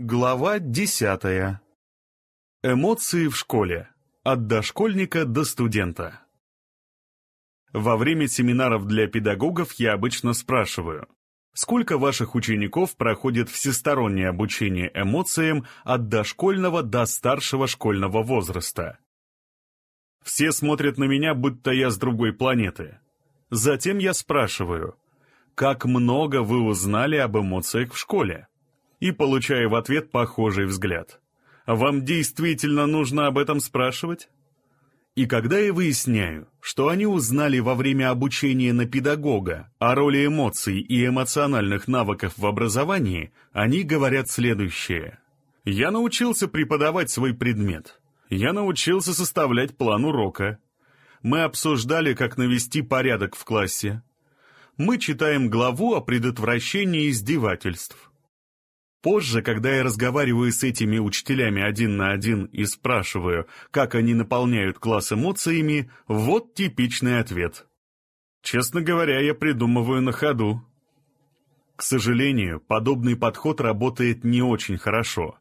Глава десятая. Эмоции в школе. От дошкольника до студента. Во время семинаров для педагогов я обычно спрашиваю, сколько ваших учеников проходит всестороннее обучение эмоциям от дошкольного до старшего школьного возраста? Все смотрят на меня, будто я с другой планеты. Затем я спрашиваю, как много вы узнали об эмоциях в школе? И получаю в ответ похожий взгляд. «Вам действительно нужно об этом спрашивать?» И когда я выясняю, что они узнали во время обучения на педагога о роли эмоций и эмоциональных навыков в образовании, они говорят следующее. «Я научился преподавать свой предмет. Я научился составлять план урока. Мы обсуждали, как навести порядок в классе. Мы читаем главу о предотвращении издевательств. Позже, когда я разговариваю с этими учителями один на один и спрашиваю, как они наполняют класс эмоциями, вот типичный ответ. Честно говоря, я придумываю на ходу. К сожалению, подобный подход работает не очень хорошо.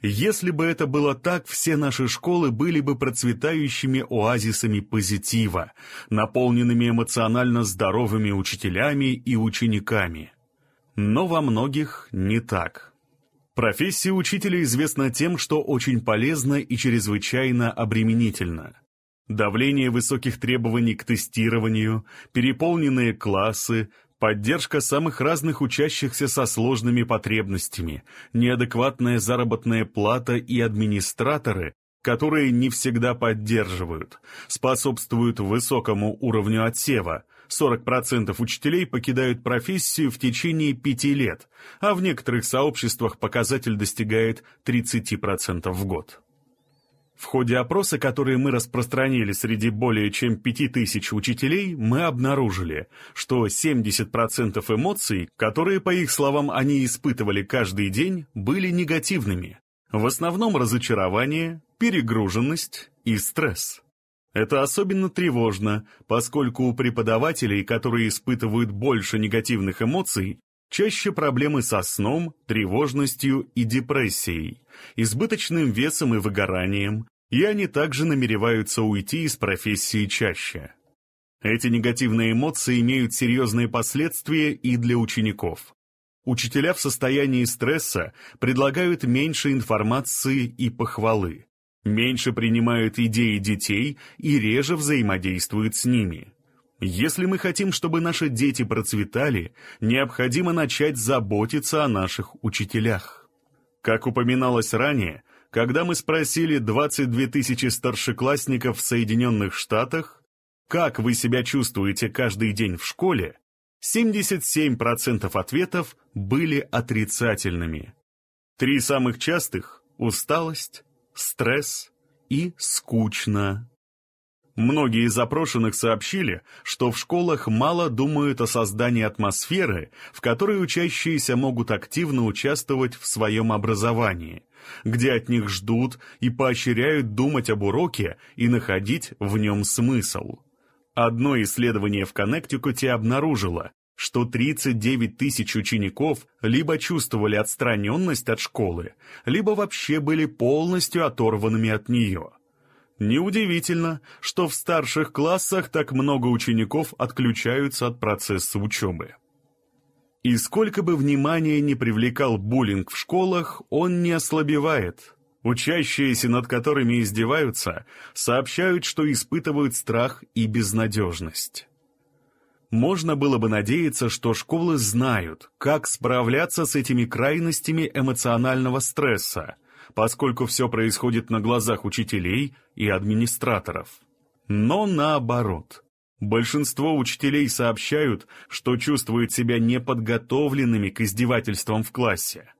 Если бы это было так, все наши школы были бы процветающими оазисами позитива, наполненными эмоционально здоровыми учителями и учениками. Но во многих не так. Профессия учителя известна тем, что очень полезна и чрезвычайно обременительна. Давление высоких требований к тестированию, переполненные классы, поддержка самых разных учащихся со сложными потребностями, неадекватная заработная плата и администраторы, которые не всегда поддерживают, способствуют высокому уровню отсева, 40% учителей покидают профессию в течение пяти лет, а в некоторых сообществах показатель достигает 30% в год. В ходе опроса, который мы распространили среди более чем 5000 учителей, мы обнаружили, что 70% эмоций, которые, по их словам, они испытывали каждый день, были негативными. В основном разочарование, перегруженность и стресс. Это особенно тревожно, поскольку у преподавателей, которые испытывают больше негативных эмоций, чаще проблемы со сном, тревожностью и депрессией, избыточным весом и выгоранием, и они также намереваются уйти из профессии чаще. Эти негативные эмоции имеют серьезные последствия и для учеников. Учителя в состоянии стресса предлагают меньше информации и похвалы меньше принимают идеи детей и реже взаимодействуют с ними. Если мы хотим, чтобы наши дети процветали, необходимо начать заботиться о наших учителях. Как упоминалось ранее, когда мы спросили 22 тысячи старшеклассников в Соединенных Штатах, как вы себя чувствуете каждый день в школе, 77% ответов были отрицательными. Три самых частых – усталость, стресс и скучно. Многие из запрошенных сообщили, что в школах мало думают о создании атмосферы, в которой учащиеся могут активно участвовать в своем образовании, где от них ждут и поощряют думать об уроке и находить в нем смысл. Одно исследование в Коннектикуте обнаружило, что 39 тысяч учеников либо чувствовали отстраненность от школы, либо вообще были полностью оторванными от нее. Неудивительно, что в старших классах так много учеников отключаются от процесса учебы. И сколько бы внимания не привлекал буллинг в школах, он не ослабевает. Учащиеся, над которыми издеваются, сообщают, что испытывают страх и безнадежность. Можно было бы надеяться, что школы знают, как справляться с этими крайностями эмоционального стресса, поскольку все происходит на глазах учителей и администраторов. Но наоборот. Большинство учителей сообщают, что чувствуют себя неподготовленными к издевательствам в классе.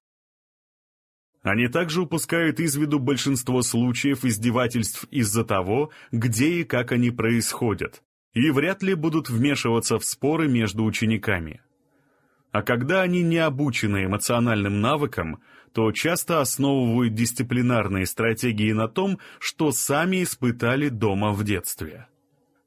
Они также упускают из виду большинство случаев издевательств из-за того, где и как они происходят, и вряд ли будут вмешиваться в споры между учениками. А когда они не обучены эмоциональным навыкам, то часто основывают дисциплинарные стратегии на том, что сами испытали дома в детстве.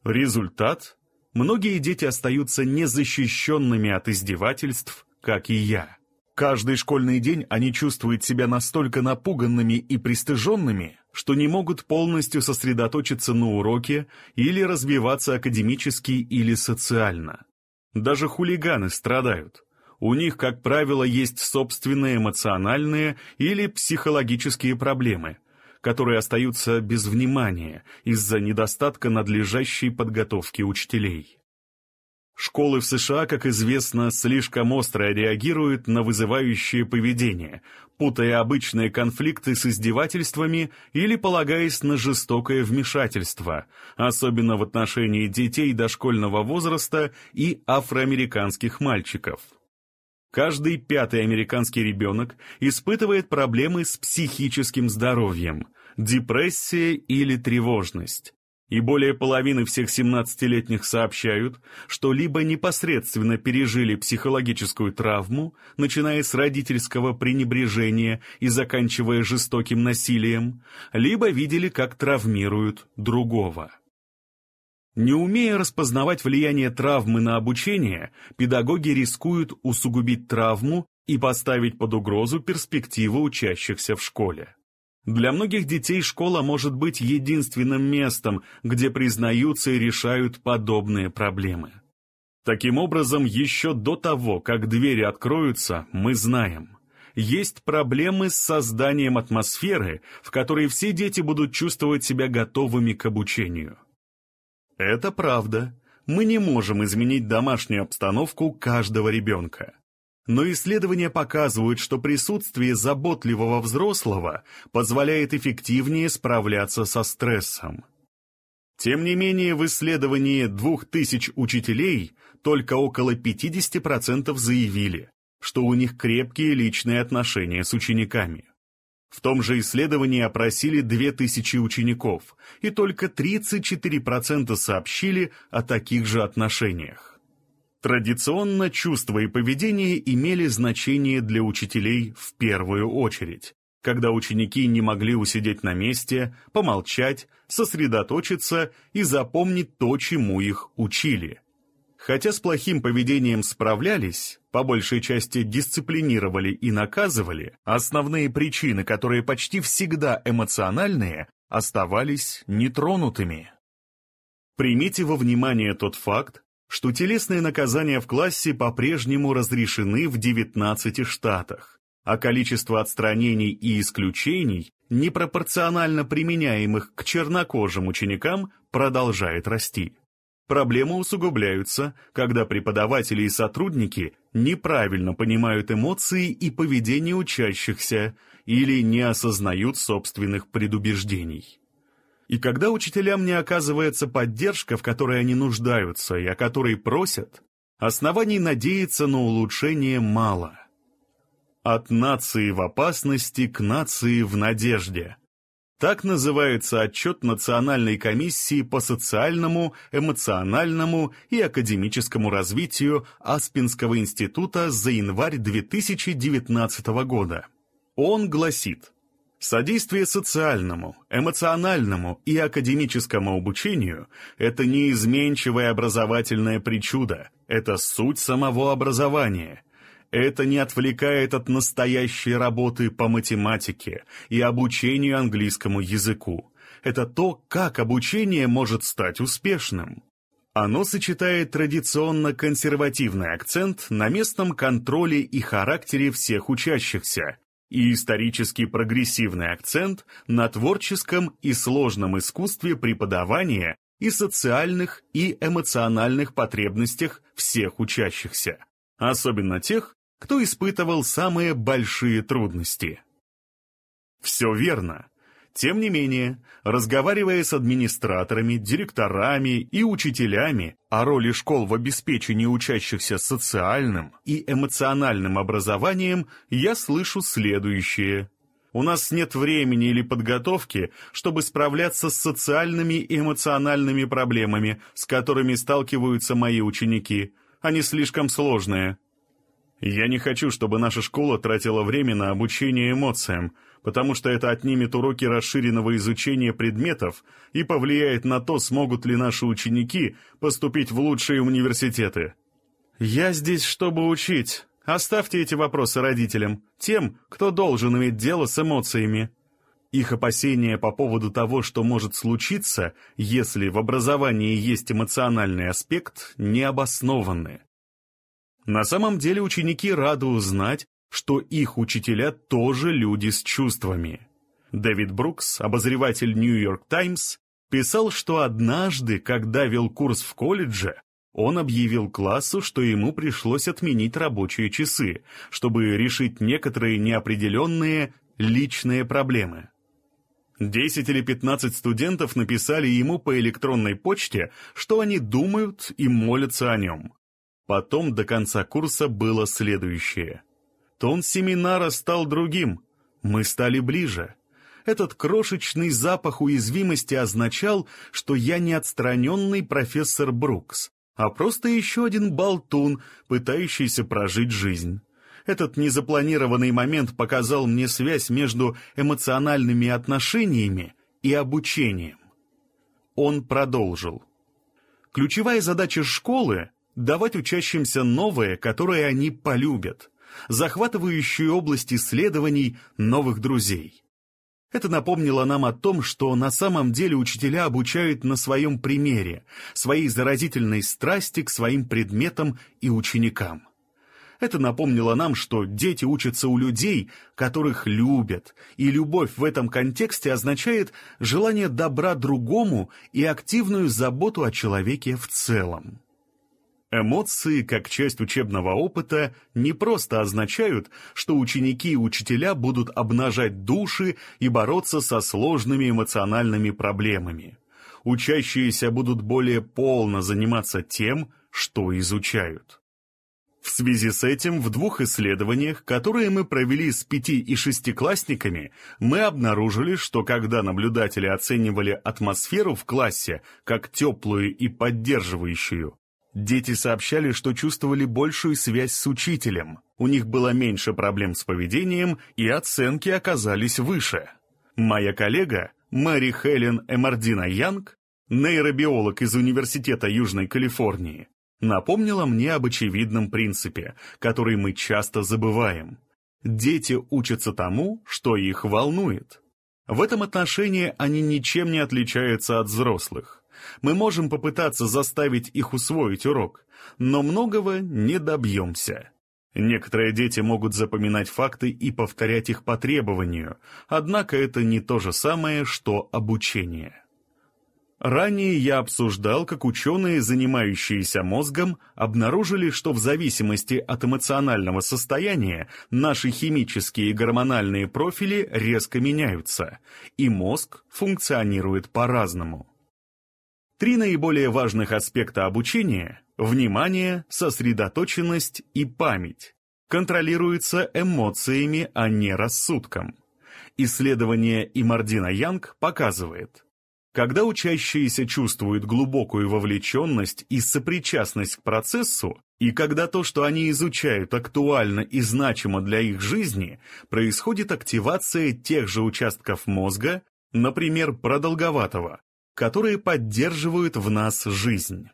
Результат – многие дети остаются незащищенными от издевательств, как и я. Каждый школьный день они чувствуют себя настолько напуганными и пристыженными, что не могут полностью сосредоточиться на уроке или развиваться академически или социально. Даже хулиганы страдают. У них, как правило, есть собственные эмоциональные или психологические проблемы, которые остаются без внимания из-за недостатка надлежащей подготовки учителей. Школы в США, как известно, слишком остро реагируют на вызывающее поведение, путая обычные конфликты с издевательствами или полагаясь на жестокое вмешательство, особенно в отношении детей дошкольного возраста и афроамериканских мальчиков. Каждый пятый американский ребенок испытывает проблемы с психическим здоровьем, депрессия или тревожность, и более половины всех 17-летних сообщают, что либо непосредственно пережили психологическую травму, начиная с родительского пренебрежения и заканчивая жестоким насилием, либо видели, как травмируют другого. Не умея распознавать влияние травмы на обучение, педагоги рискуют усугубить травму и поставить под угрозу перспективу учащихся в школе. Для многих детей школа может быть единственным местом, где признаются и решают подобные проблемы. Таким образом, еще до того, как двери откроются, мы знаем. Есть проблемы с созданием атмосферы, в которой все дети будут чувствовать себя готовыми к обучению. Это правда. Мы не можем изменить домашнюю обстановку каждого ребенка. Но исследования показывают, что присутствие заботливого взрослого позволяет эффективнее справляться со стрессом. Тем не менее, в исследовании 2000 учителей только около 50% заявили, что у них крепкие личные отношения с учениками. В том же исследовании опросили 2000 учеников, и только 34% сообщили о таких же отношениях. Традиционно чувства и поведение имели значение для учителей в первую очередь, когда ученики не могли усидеть на месте, помолчать, сосредоточиться и запомнить то, чему их учили. Хотя с плохим поведением справлялись, по большей части дисциплинировали и наказывали, основные причины, которые почти всегда эмоциональные, оставались нетронутыми. Примите во внимание тот факт, что телесные наказания в классе по-прежнему разрешены в 19 штатах, а количество отстранений и исключений, непропорционально применяемых к чернокожим ученикам, продолжает расти. Проблемы усугубляются, когда преподаватели и сотрудники неправильно понимают эмоции и поведение учащихся или не осознают собственных предубеждений. И когда учителям не оказывается поддержка, в которой они нуждаются и о которой просят, оснований надеяться на улучшение мало. От нации в опасности к нации в надежде. Так называется отчет Национальной комиссии по социальному, эмоциональному и академическому развитию Аспинского института за январь 2019 года. Он гласит – Содействие социальному, эмоциональному и академическому обучению – это неизменчивая образовательная причуда, это суть самого образования. Это не отвлекает от настоящей работы по математике и обучению английскому языку. Это то, как обучение может стать успешным. Оно сочетает традиционно консервативный акцент на местном контроле и характере всех учащихся, и исторически прогрессивный акцент на творческом и сложном искусстве преподавания и социальных и эмоциональных потребностях всех учащихся, особенно тех, кто испытывал самые большие трудности. Все верно. Тем не менее, разговаривая с администраторами, директорами и учителями о роли школ в обеспечении учащихся социальным и эмоциональным образованием, я слышу следующее. У нас нет времени или подготовки, чтобы справляться с социальными и эмоциональными проблемами, с которыми сталкиваются мои ученики. Они слишком сложные. Я не хочу, чтобы наша школа тратила время на обучение эмоциям, потому что это отнимет уроки расширенного изучения предметов и повлияет на то, смогут ли наши ученики поступить в лучшие университеты. Я здесь, чтобы учить, Оставьте эти вопросы родителям, тем, кто должен иметь дело с эмоциями. Их опасения по поводу того, что может случиться, если в образовании есть эмоциональный аспект, необоснованны. На самом деле ученики рады узнать, что их учителя тоже люди с чувствами. Дэвид Брукс, обозреватель «Нью-Йорк Таймс», писал, что однажды, когда вел курс в колледже, он объявил классу, что ему пришлось отменить рабочие часы, чтобы решить некоторые неопределенные личные проблемы. Десять или пятнадцать студентов написали ему по электронной почте, что они думают и молятся о нем. Потом до конца курса было следующее. Тон семинара стал другим. Мы стали ближе. Этот крошечный запах уязвимости означал, что я не отстраненный профессор Брукс, а просто еще один болтун, пытающийся прожить жизнь. Этот незапланированный момент показал мне связь между эмоциональными отношениями и обучением. Он продолжил. Ключевая задача школы — давать учащимся новое, которое они полюбят, захватывающую область исследований новых друзей. Это напомнило нам о том, что на самом деле учителя обучают на своем примере, своей заразительной страсти к своим предметам и ученикам. Это напомнило нам, что дети учатся у людей, которых любят, и любовь в этом контексте означает желание добра другому и активную заботу о человеке в целом. Эмоции, как часть учебного опыта, не просто означают, что ученики и учителя будут обнажать души и бороться со сложными эмоциональными проблемами. Учащиеся будут более полно заниматься тем, что изучают. В связи с этим в двух исследованиях, которые мы провели с пяти- и шестиклассниками, мы обнаружили, что когда наблюдатели оценивали атмосферу в классе как теплую и поддерживающую, Дети сообщали, что чувствовали большую связь с учителем, у них было меньше проблем с поведением и оценки оказались выше. Моя коллега, Мэри Хелен Эмардина Янг, нейробиолог из Университета Южной Калифорнии, напомнила мне об очевидном принципе, который мы часто забываем. Дети учатся тому, что их волнует. В этом отношении они ничем не отличаются от взрослых. Мы можем попытаться заставить их усвоить урок, но многого не добьемся. Некоторые дети могут запоминать факты и повторять их по требованию, однако это не то же самое, что обучение. Ранее я обсуждал, как ученые, занимающиеся мозгом, обнаружили, что в зависимости от эмоционального состояния наши химические и гормональные профили резко меняются, и мозг функционирует по-разному. Три наиболее важных аспекта обучения – внимание, сосредоточенность и память – контролируются эмоциями, а не рассудком. Исследование Имардина Янг показывает, когда учащиеся чувствуют глубокую вовлеченность и сопричастность к процессу, и когда то, что они изучают, актуально и значимо для их жизни, происходит активация тех же участков мозга, например, продолговатого, которые поддерживают в нас жизнь.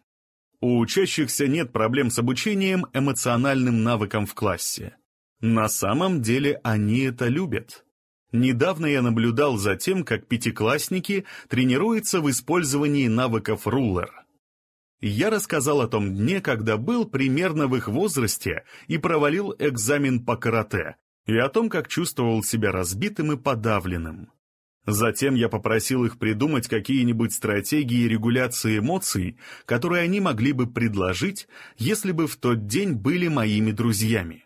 У учащихся нет проблем с обучением эмоциональным навыкам в классе. На самом деле они это любят. Недавно я наблюдал за тем, как пятиклассники тренируются в использовании навыков рулер. Я рассказал о том дне, когда был примерно в их возрасте и провалил экзамен по карате, и о том, как чувствовал себя разбитым и подавленным. Затем я попросил их придумать какие-нибудь стратегии регуляции эмоций, которые они могли бы предложить, если бы в тот день были моими друзьями.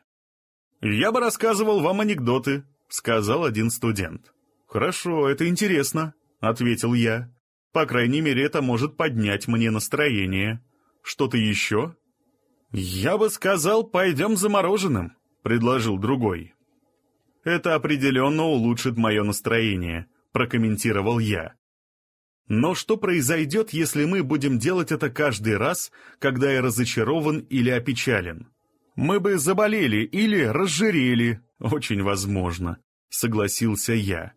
«Я бы рассказывал вам анекдоты», — сказал один студент. «Хорошо, это интересно», — ответил я. «По крайней мере, это может поднять мне настроение. Что-то еще?» «Я бы сказал, пойдем за мороженым», — предложил другой. «Это определенно улучшит мое настроение», прокомментировал я. Но что произойдет, если мы будем делать это каждый раз, когда я разочарован или опечален? Мы бы заболели или разжирели, очень возможно, согласился я.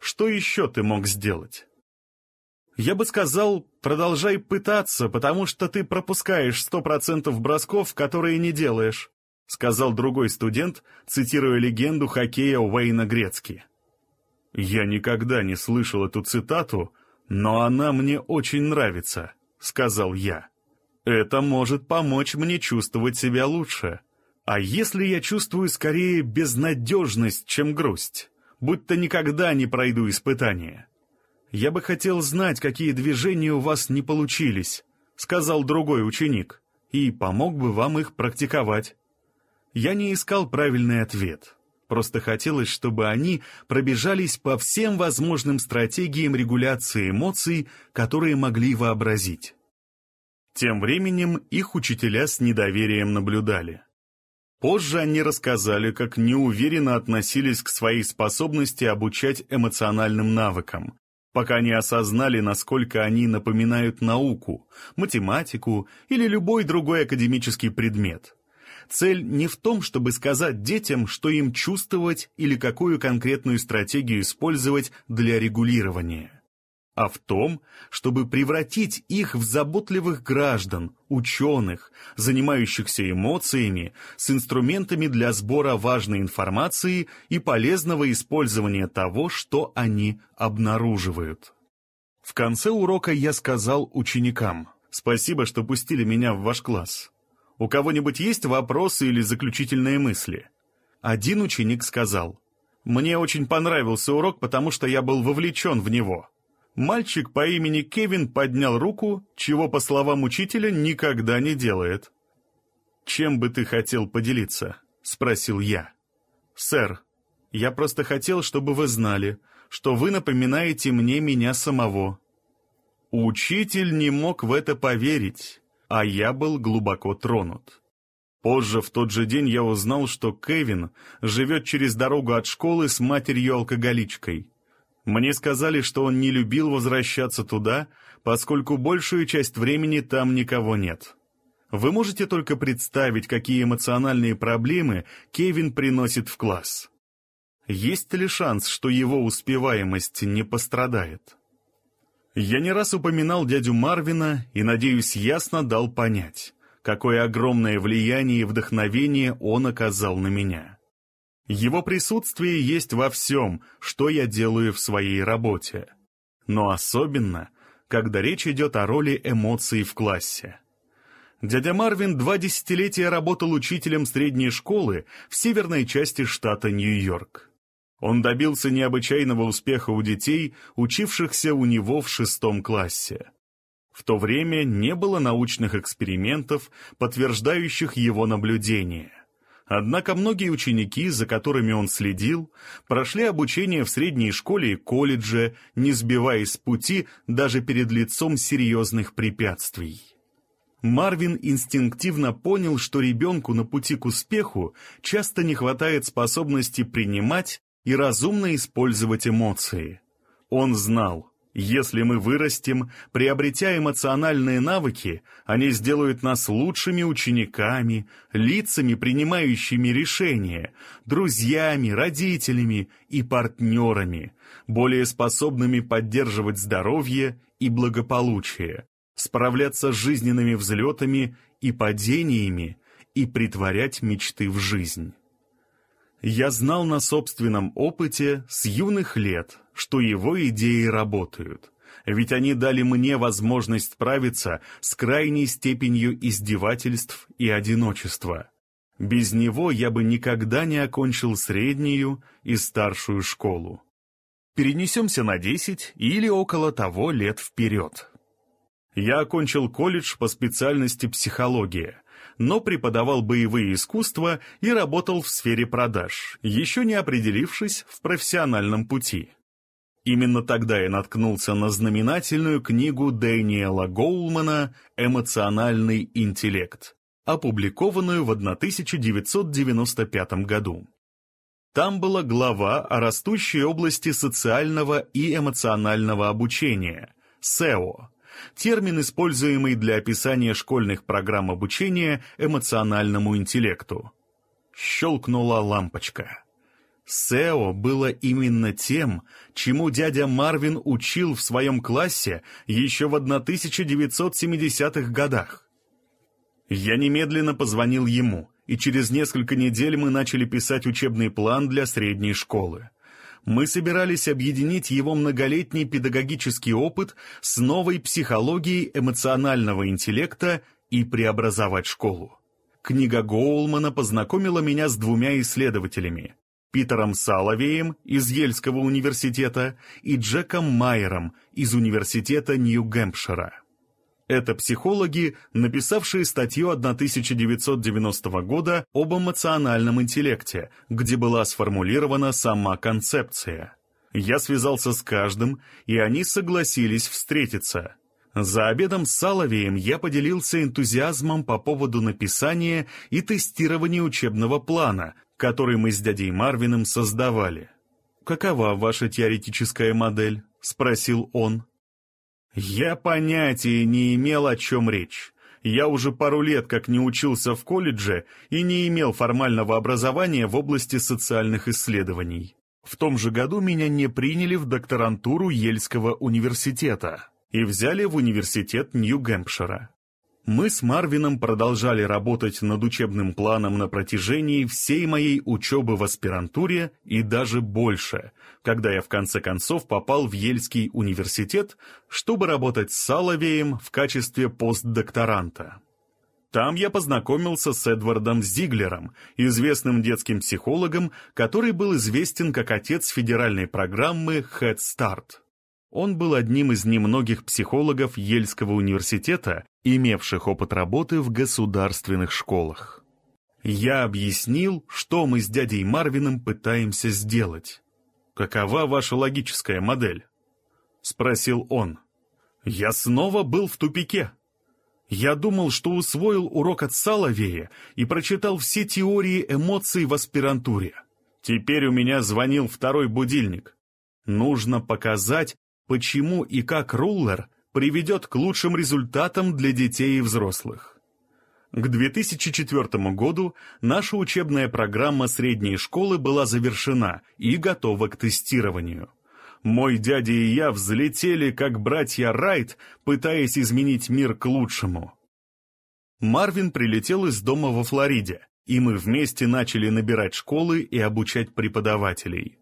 Что еще ты мог сделать? Я бы сказал, продолжай пытаться, потому что ты пропускаешь сто процентов бросков, которые не делаешь. — сказал другой студент, цитируя легенду хоккея Уэйна Грецки. «Я никогда не слышал эту цитату, но она мне очень нравится», — сказал я. «Это может помочь мне чувствовать себя лучше. А если я чувствую скорее безнадежность, чем грусть, будто никогда не пройду испытание?» «Я бы хотел знать, какие движения у вас не получились», — сказал другой ученик, «и помог бы вам их практиковать». Я не искал правильный ответ. Просто хотелось, чтобы они пробежались по всем возможным стратегиям регуляции эмоций, которые могли вообразить. Тем временем их учителя с недоверием наблюдали. Позже они рассказали, как неуверенно относились к своей способности обучать эмоциональным навыкам, пока не осознали, насколько они напоминают науку, математику или любой другой академический предмет. Цель не в том, чтобы сказать детям, что им чувствовать или какую конкретную стратегию использовать для регулирования, а в том, чтобы превратить их в заботливых граждан, ученых, занимающихся эмоциями, с инструментами для сбора важной информации и полезного использования того, что они обнаруживают. В конце урока я сказал ученикам, «Спасибо, что пустили меня в ваш класс. У кого-нибудь есть вопросы или заключительные мысли? Один ученик сказал, «Мне очень понравился урок, потому что я был вовлечен в него». Мальчик по имени Кевин поднял руку, чего, по словам учителя, никогда не делает. «Чем бы ты хотел поделиться?» — спросил я. «Сэр, я просто хотел, чтобы вы знали, что вы напоминаете мне меня самого». Учитель не мог в это поверить а я был глубоко тронут. Позже, в тот же день, я узнал, что Кевин живет через дорогу от школы с матерью-алкоголичкой. Мне сказали, что он не любил возвращаться туда, поскольку большую часть времени там никого нет. Вы можете только представить, какие эмоциональные проблемы Кевин приносит в класс. Есть ли шанс, что его успеваемость не пострадает? Я не раз упоминал дядю Марвина и, надеюсь, ясно дал понять, какое огромное влияние и вдохновение он оказал на меня. Его присутствие есть во всем, что я делаю в своей работе. Но особенно, когда речь идет о роли эмоций в классе. Дядя Марвин два десятилетия работал учителем средней школы в северной части штата Нью-Йорк. Он добился необычайного успеха у детей, учившихся у него в шестом классе. В то время не было научных экспериментов, подтверждающих его наблюдения. Однако многие ученики, за которыми он следил, прошли обучение в средней школе и колледже, не сбиваясь с пути даже перед лицом серьезных препятствий. Марвин инстинктивно понял, что ребенку на пути к успеху часто не хватает способности принимать и разумно использовать эмоции. Он знал, если мы вырастем, приобретя эмоциональные навыки, они сделают нас лучшими учениками, лицами, принимающими решения, друзьями, родителями и партнерами, более способными поддерживать здоровье и благополучие, справляться с жизненными взлетами и падениями и притворять мечты в жизнь. Я знал на собственном опыте с юных лет, что его идеи работают, ведь они дали мне возможность справиться с крайней степенью издевательств и одиночества. Без него я бы никогда не окончил среднюю и старшую школу. Перенесемся на 10 или около того лет вперед. Я окончил колледж по специальности психология, но преподавал боевые искусства и работал в сфере продаж, еще не определившись в профессиональном пути. Именно тогда я наткнулся на знаменательную книгу Дэниела Гоулмана «Эмоциональный интеллект», опубликованную в 1995 году. Там была глава о растущей области социального и эмоционального обучения, СЭО, термин, используемый для описания школьных программ обучения эмоциональному интеллекту. Щелкнула лампочка. СЭО было именно тем, чему дядя Марвин учил в своем классе еще в 1970-х годах. Я немедленно позвонил ему и через несколько недель мы начали писать учебный план для средней школы. Мы собирались объединить его многолетний педагогический опыт с новой психологией эмоционального интеллекта и преобразовать школу. Книга Гоулмана познакомила меня с двумя исследователями – Питером Саловеем из Ельского университета и Джеком Майером из Университета Нью-Гэмпшира. Это психологи, написавшие статью 1990 года об эмоциональном интеллекте, где была сформулирована сама концепция. Я связался с каждым, и они согласились встретиться. За обедом с Саловеем я поделился энтузиазмом по поводу написания и тестирования учебного плана, который мы с дядей Марвином создавали. «Какова ваша теоретическая модель?» — спросил он. Я понятия не имел, о чем речь. Я уже пару лет как не учился в колледже и не имел формального образования в области социальных исследований. В том же году меня не приняли в докторантуру Ельского университета и взяли в университет Нью-Гэмпшира. Мы с Марвином продолжали работать над учебным планом на протяжении всей моей учебы в аспирантуре и даже больше, когда я в конце концов попал в Ельский университет, чтобы работать с Саловеем в качестве постдокторанта. Там я познакомился с Эдвардом Зиглером, известным детским психологом, который был известен как отец федеральной программы Head Start. Он был одним из немногих психологов Ельского университета, имевших опыт работы в государственных школах. Я объяснил, что мы с дядей Марвином пытаемся сделать. «Какова ваша логическая модель?» — спросил он. «Я снова был в тупике. Я думал, что усвоил урок от Саловея и прочитал все теории эмоций в аспирантуре. Теперь у меня звонил второй будильник. Нужно показать, почему и как руллер приведет к лучшим результатам для детей и взрослых. К 2004 году наша учебная программа средней школы была завершена и готова к тестированию. Мой дядя и я взлетели, как братья Райт, пытаясь изменить мир к лучшему. Марвин прилетел из дома во Флориде, и мы вместе начали набирать школы и обучать преподавателей.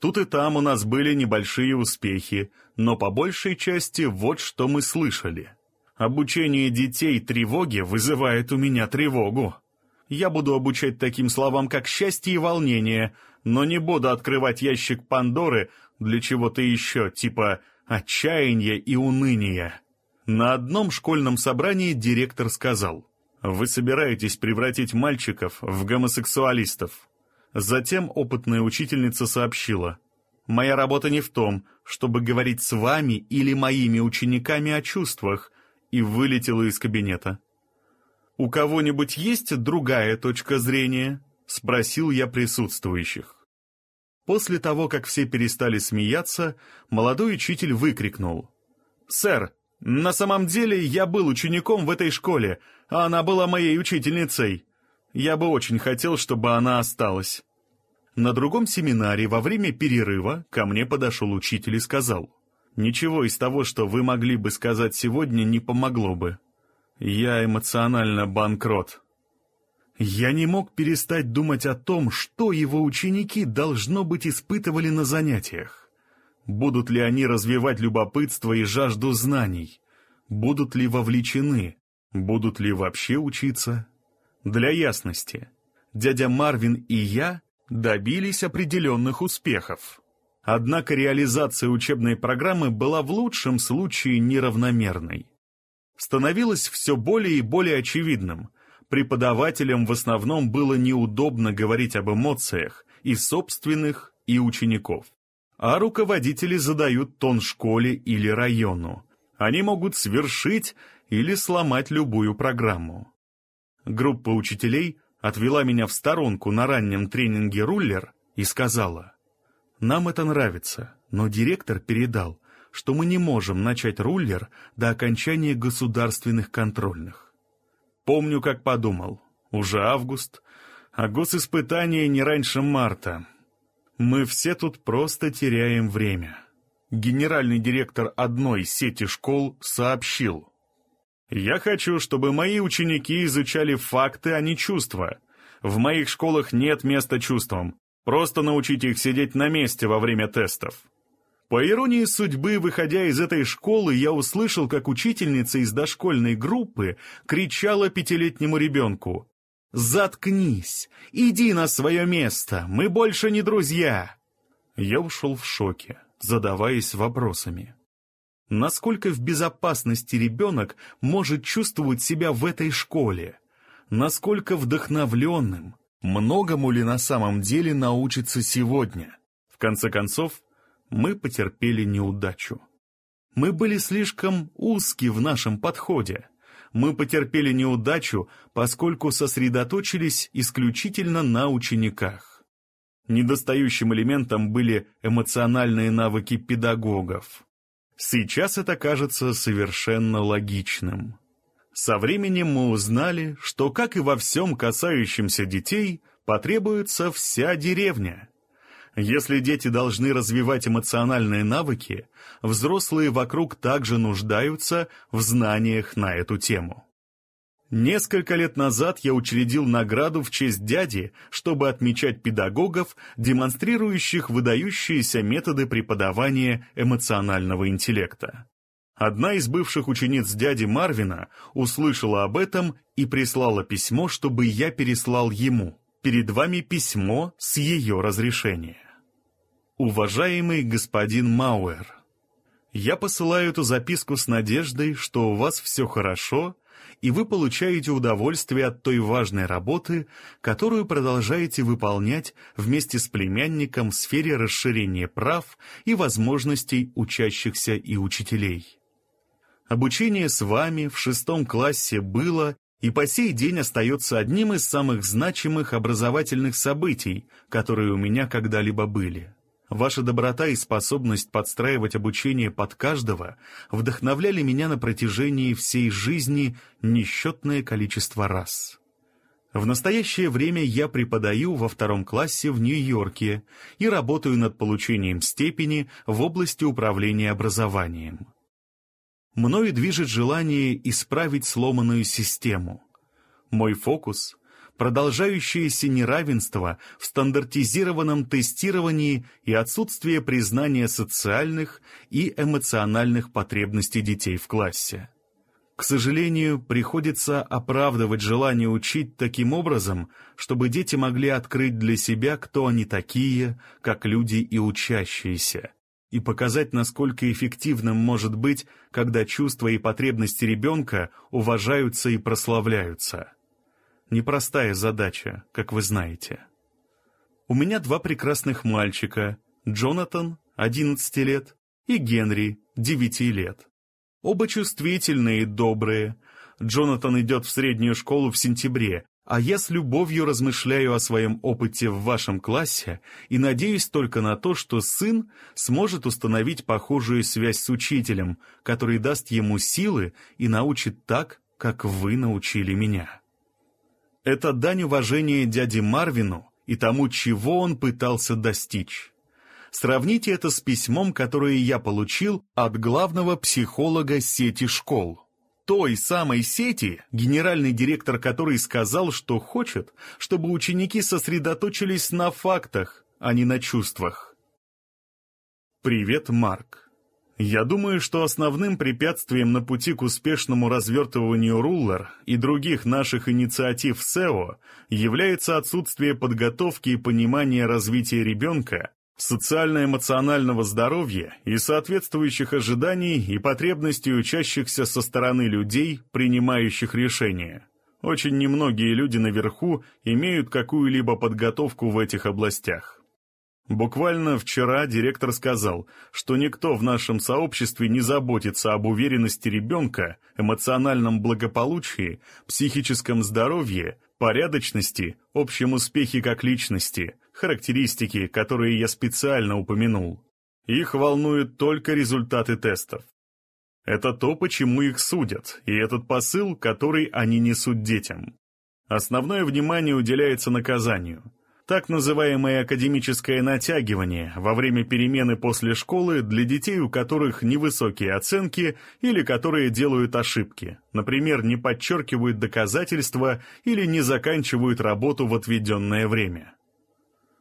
Тут и там у нас были небольшие успехи, но по большей части вот что мы слышали. Обучение детей тревоге вызывает у меня тревогу. Я буду обучать таким словам, как счастье и волнение, но не буду открывать ящик Пандоры для чего-то еще, типа отчаяния и уныния. На одном школьном собрании директор сказал, «Вы собираетесь превратить мальчиков в гомосексуалистов. Затем опытная учительница сообщила, «Моя работа не в том, чтобы говорить с вами или моими учениками о чувствах», и вылетела из кабинета. «У кого-нибудь есть другая точка зрения?» — спросил я присутствующих. После того, как все перестали смеяться, молодой учитель выкрикнул. «Сэр, на самом деле я был учеником в этой школе, а она была моей учительницей. Я бы очень хотел, чтобы она осталась». На другом семинаре во время перерыва ко мне подошел учитель и сказал, «Ничего из того, что вы могли бы сказать сегодня, не помогло бы. Я эмоционально банкрот». Я не мог перестать думать о том, что его ученики, должно быть, испытывали на занятиях. Будут ли они развивать любопытство и жажду знаний? Будут ли вовлечены? Будут ли вообще учиться? Для ясности, дядя Марвин и я добились определенных успехов. Однако реализация учебной программы была в лучшем случае неравномерной. Становилось все более и более очевидным. Преподавателям в основном было неудобно говорить об эмоциях и собственных, и учеников. А руководители задают тон школе или району. Они могут свершить или сломать любую программу. Группа учителей отвела меня в сторонку на раннем тренинге руллер и сказала, «Нам это нравится, но директор передал, что мы не можем начать руллер до окончания государственных контрольных». Помню, как подумал, уже август, а госиспытание не раньше марта. Мы все тут просто теряем время. Генеральный директор одной сети школ сообщил, я хочу, чтобы мои ученики изучали факты, а не чувства. В моих школах нет места чувствам. Просто научите их сидеть на месте во время тестов. По иронии судьбы, выходя из этой школы, я услышал, как учительница из дошкольной группы кричала пятилетнему ребенку. «Заткнись! Иди на свое место! Мы больше не друзья!» Я ушел в шоке, задаваясь вопросами. Насколько в безопасности ребенок может чувствовать себя в этой школе? Насколько вдохновленным? Многому ли на самом деле научится сегодня? В конце концов, мы потерпели неудачу. Мы были слишком узки в нашем подходе. Мы потерпели неудачу, поскольку сосредоточились исключительно на учениках. Недостающим элементом были эмоциональные навыки педагогов. Сейчас это кажется совершенно логичным. Со временем мы узнали, что, как и во всем касающемся детей, потребуется вся деревня. Если дети должны развивать эмоциональные навыки, взрослые вокруг также нуждаются в знаниях на эту тему. Несколько лет назад я учредил награду в честь дяди, чтобы отмечать педагогов, демонстрирующих выдающиеся методы преподавания эмоционального интеллекта. Одна из бывших учениц дяди Марвина услышала об этом и прислала письмо, чтобы я переслал ему. Перед вами письмо с ее разрешения. Уважаемый господин Мауэр, я посылаю эту записку с надеждой, что у вас все хорошо, и вы получаете удовольствие от той важной работы, которую продолжаете выполнять вместе с племянником в сфере расширения прав и возможностей учащихся и учителей. Обучение с вами в шестом классе было и по сей день остается одним из самых значимых образовательных событий, которые у меня когда-либо были. Ваша доброта и способность подстраивать обучение под каждого вдохновляли меня на протяжении всей жизни несчетное количество раз. В настоящее время я преподаю во втором классе в Нью-Йорке и работаю над получением степени в области управления образованием. Мною движет желание исправить сломанную систему. Мой фокус продолжающееся неравенство в стандартизированном тестировании и отсутствие признания социальных и эмоциональных потребностей детей в классе. К сожалению, приходится оправдывать желание учить таким образом, чтобы дети могли открыть для себя, кто они такие, как люди и учащиеся, и показать, насколько эффективным может быть, когда чувства и потребности ребенка уважаются и прославляются. Непростая задача, как вы знаете. У меня два прекрасных мальчика, Джонатан, 11 лет, и Генри, 9 лет. Оба чувствительные и добрые. Джонатан идет в среднюю школу в сентябре, а я с любовью размышляю о своем опыте в вашем классе и надеюсь только на то, что сын сможет установить похожую связь с учителем, который даст ему силы и научит так, как вы научили меня. Это дань уважения дяде Марвину и тому, чего он пытался достичь. Сравните это с письмом, которое я получил от главного психолога сети школ. Той самой сети, генеральный директор которой сказал, что хочет, чтобы ученики сосредоточились на фактах, а не на чувствах. Привет, Марк. Я думаю, что основным препятствием на пути к успешному развертыванию Руллер и других наших инициатив SEO является отсутствие подготовки и понимания развития ребенка, социально-эмоционального здоровья и соответствующих ожиданий и потребностей учащихся со стороны людей, принимающих решения. Очень немногие люди наверху имеют какую-либо подготовку в этих областях. Буквально вчера директор сказал, что никто в нашем сообществе не заботится об уверенности ребенка, эмоциональном благополучии, психическом здоровье, порядочности, общем успехе как личности, характеристики, которые я специально упомянул. Их волнуют только результаты тестов. Это то, почему их судят, и этот посыл, который они несут детям. Основное внимание уделяется наказанию – Так называемое академическое натягивание во время перемены после школы для детей, у которых невысокие оценки или которые делают ошибки, например, не подчеркивают доказательства или не заканчивают работу в отведенное время.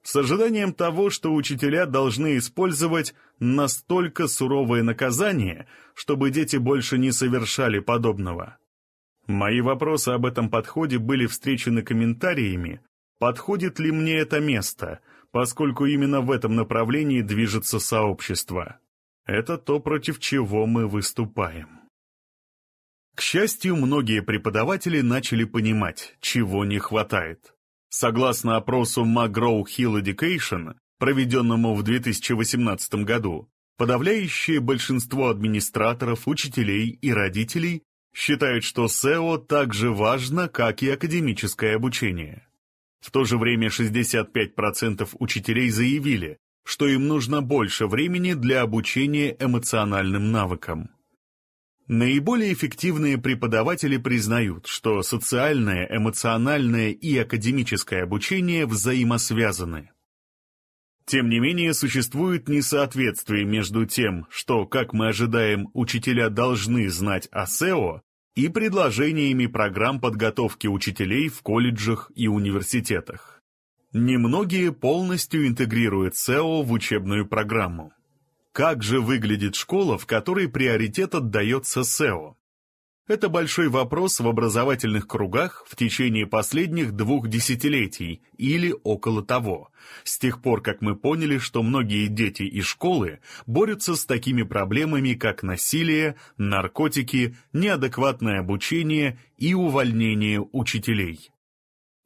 С ожиданием того, что учителя должны использовать настолько суровое наказание, чтобы дети больше не совершали подобного. Мои вопросы об этом подходе были встречены комментариями, подходит ли мне это место, поскольку именно в этом направлении движется сообщество. Это то, против чего мы выступаем. К счастью, многие преподаватели начали понимать, чего не хватает. Согласно опросу McGraw Hill Education, проведенному в 2018 году, подавляющее большинство администраторов, учителей и родителей считают, что SEO так же важно, как и академическое обучение. В то же время 65% учителей заявили, что им нужно больше времени для обучения эмоциональным навыкам. Наиболее эффективные преподаватели признают, что социальное, эмоциональное и академическое обучение взаимосвязаны. Тем не менее, существует несоответствие между тем, что, как мы ожидаем, учителя должны знать о SEO, и предложениями программ подготовки учителей в колледжах и университетах. Немногие полностью интегрируют SEO в учебную программу. Как же выглядит школа, в которой приоритет отдается SEO? Это большой вопрос в образовательных кругах в течение последних двух десятилетий или около того, с тех пор, как мы поняли, что многие дети и школы борются с такими проблемами, как насилие, наркотики, неадекватное обучение и увольнение учителей.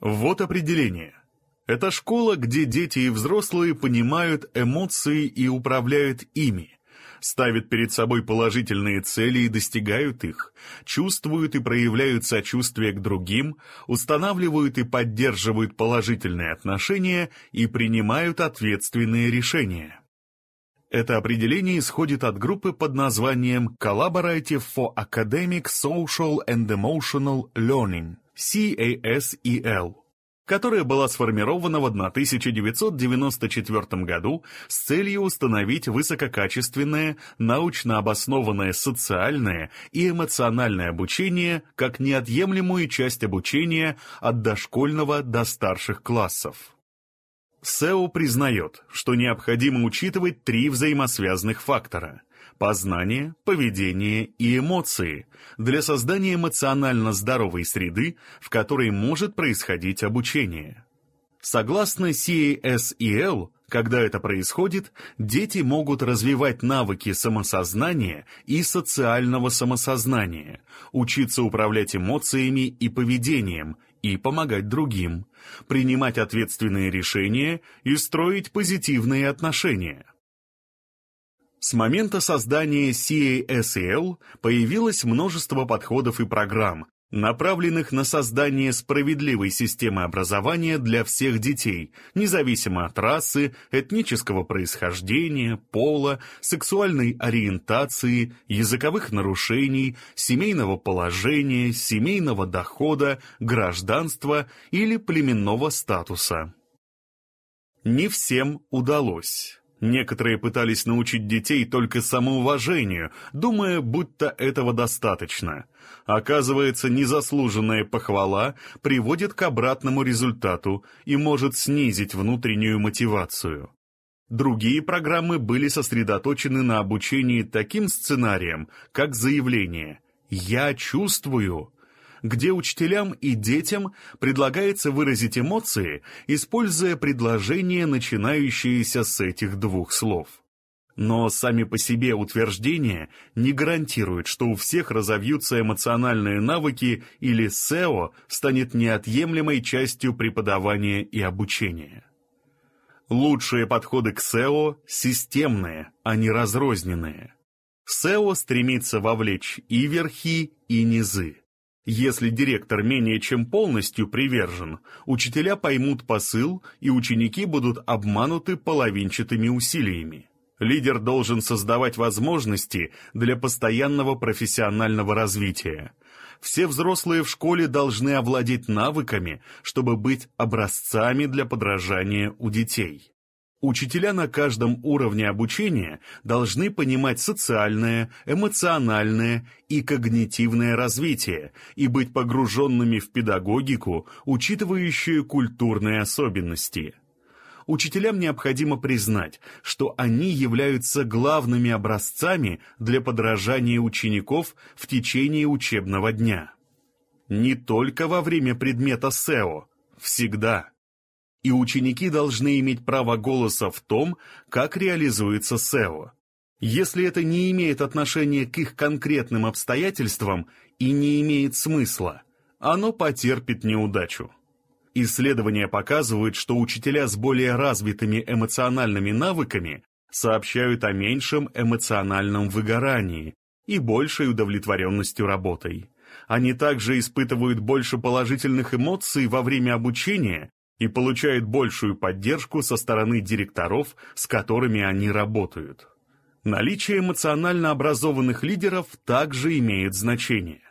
Вот определение. Это школа, где дети и взрослые понимают эмоции и управляют ими, ставят перед собой положительные цели и достигают их, чувствуют и проявляют сочувствие к другим, устанавливают и поддерживают положительные отношения и принимают ответственные решения. Это определение исходит от группы под названием Collaborative for Academic, Social and Emotional Learning, CASEL которая была сформирована в 1994 году с целью установить высококачественное, научно обоснованное социальное и эмоциональное обучение как неотъемлемую часть обучения от дошкольного до старших классов. СЭО признает, что необходимо учитывать три взаимосвязанных фактора – познание, поведение и эмоции для создания эмоционально здоровой среды, в которой может происходить обучение. Согласно CASEL, когда это происходит, дети могут развивать навыки самосознания и социального самосознания, учиться управлять эмоциями и поведением и помогать другим, принимать ответственные решения и строить позитивные отношения. С момента создания CASL появилось множество подходов и программ, направленных на создание справедливой системы образования для всех детей, независимо от расы, этнического происхождения, пола, сексуальной ориентации, языковых нарушений, семейного положения, семейного дохода, гражданства или племенного статуса. Не всем удалось. Некоторые пытались научить детей только самоуважению, думая, будто этого достаточно. Оказывается, незаслуженная похвала приводит к обратному результату и может снизить внутреннюю мотивацию. Другие программы были сосредоточены на обучении таким сценариям, как заявление «Я чувствую», где учителям и детям предлагается выразить эмоции, используя предложения, начинающиеся с этих двух слов. Но сами по себе утверждения не гарантируют, что у всех разовьются эмоциональные навыки или SEO станет неотъемлемой частью преподавания и обучения. Лучшие подходы к SEO системные, а не разрозненные. SEO стремится вовлечь и верхи, и низы. Если директор менее чем полностью привержен, учителя поймут посыл, и ученики будут обмануты половинчатыми усилиями. Лидер должен создавать возможности для постоянного профессионального развития. Все взрослые в школе должны овладеть навыками, чтобы быть образцами для подражания у детей. Учителя на каждом уровне обучения должны понимать социальное, эмоциональное и когнитивное развитие и быть погруженными в педагогику, учитывающую культурные особенности. Учителям необходимо признать, что они являются главными образцами для подражания учеников в течение учебного дня. Не только во время предмета СЭО, всегда и ученики должны иметь право голоса в том, как реализуется SEO. Если это не имеет отношения к их конкретным обстоятельствам и не имеет смысла, оно потерпит неудачу. Исследования показывают, что учителя с более развитыми эмоциональными навыками сообщают о меньшем эмоциональном выгорании и большей удовлетворенностью работой. Они также испытывают больше положительных эмоций во время обучения и получают большую поддержку со стороны директоров, с которыми они работают. Наличие эмоционально образованных лидеров также имеет значение.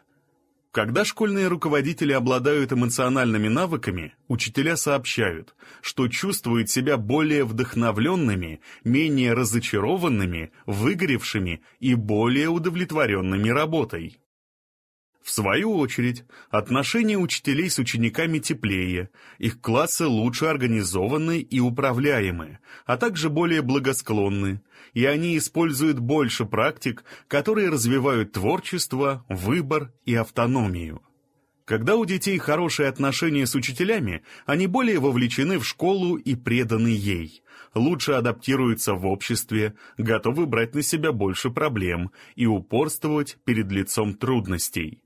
Когда школьные руководители обладают эмоциональными навыками, учителя сообщают, что чувствуют себя более вдохновленными, менее разочарованными, выгоревшими и более удовлетворенными работой. В свою очередь, отношения учителей с учениками теплее, их классы лучше организованы и управляемы, а также более благосклонны, и они используют больше практик, которые развивают творчество, выбор и автономию. Когда у детей хорошие отношения с учителями, они более вовлечены в школу и преданы ей, лучше адаптируются в обществе, готовы брать на себя больше проблем и упорствовать перед лицом трудностей.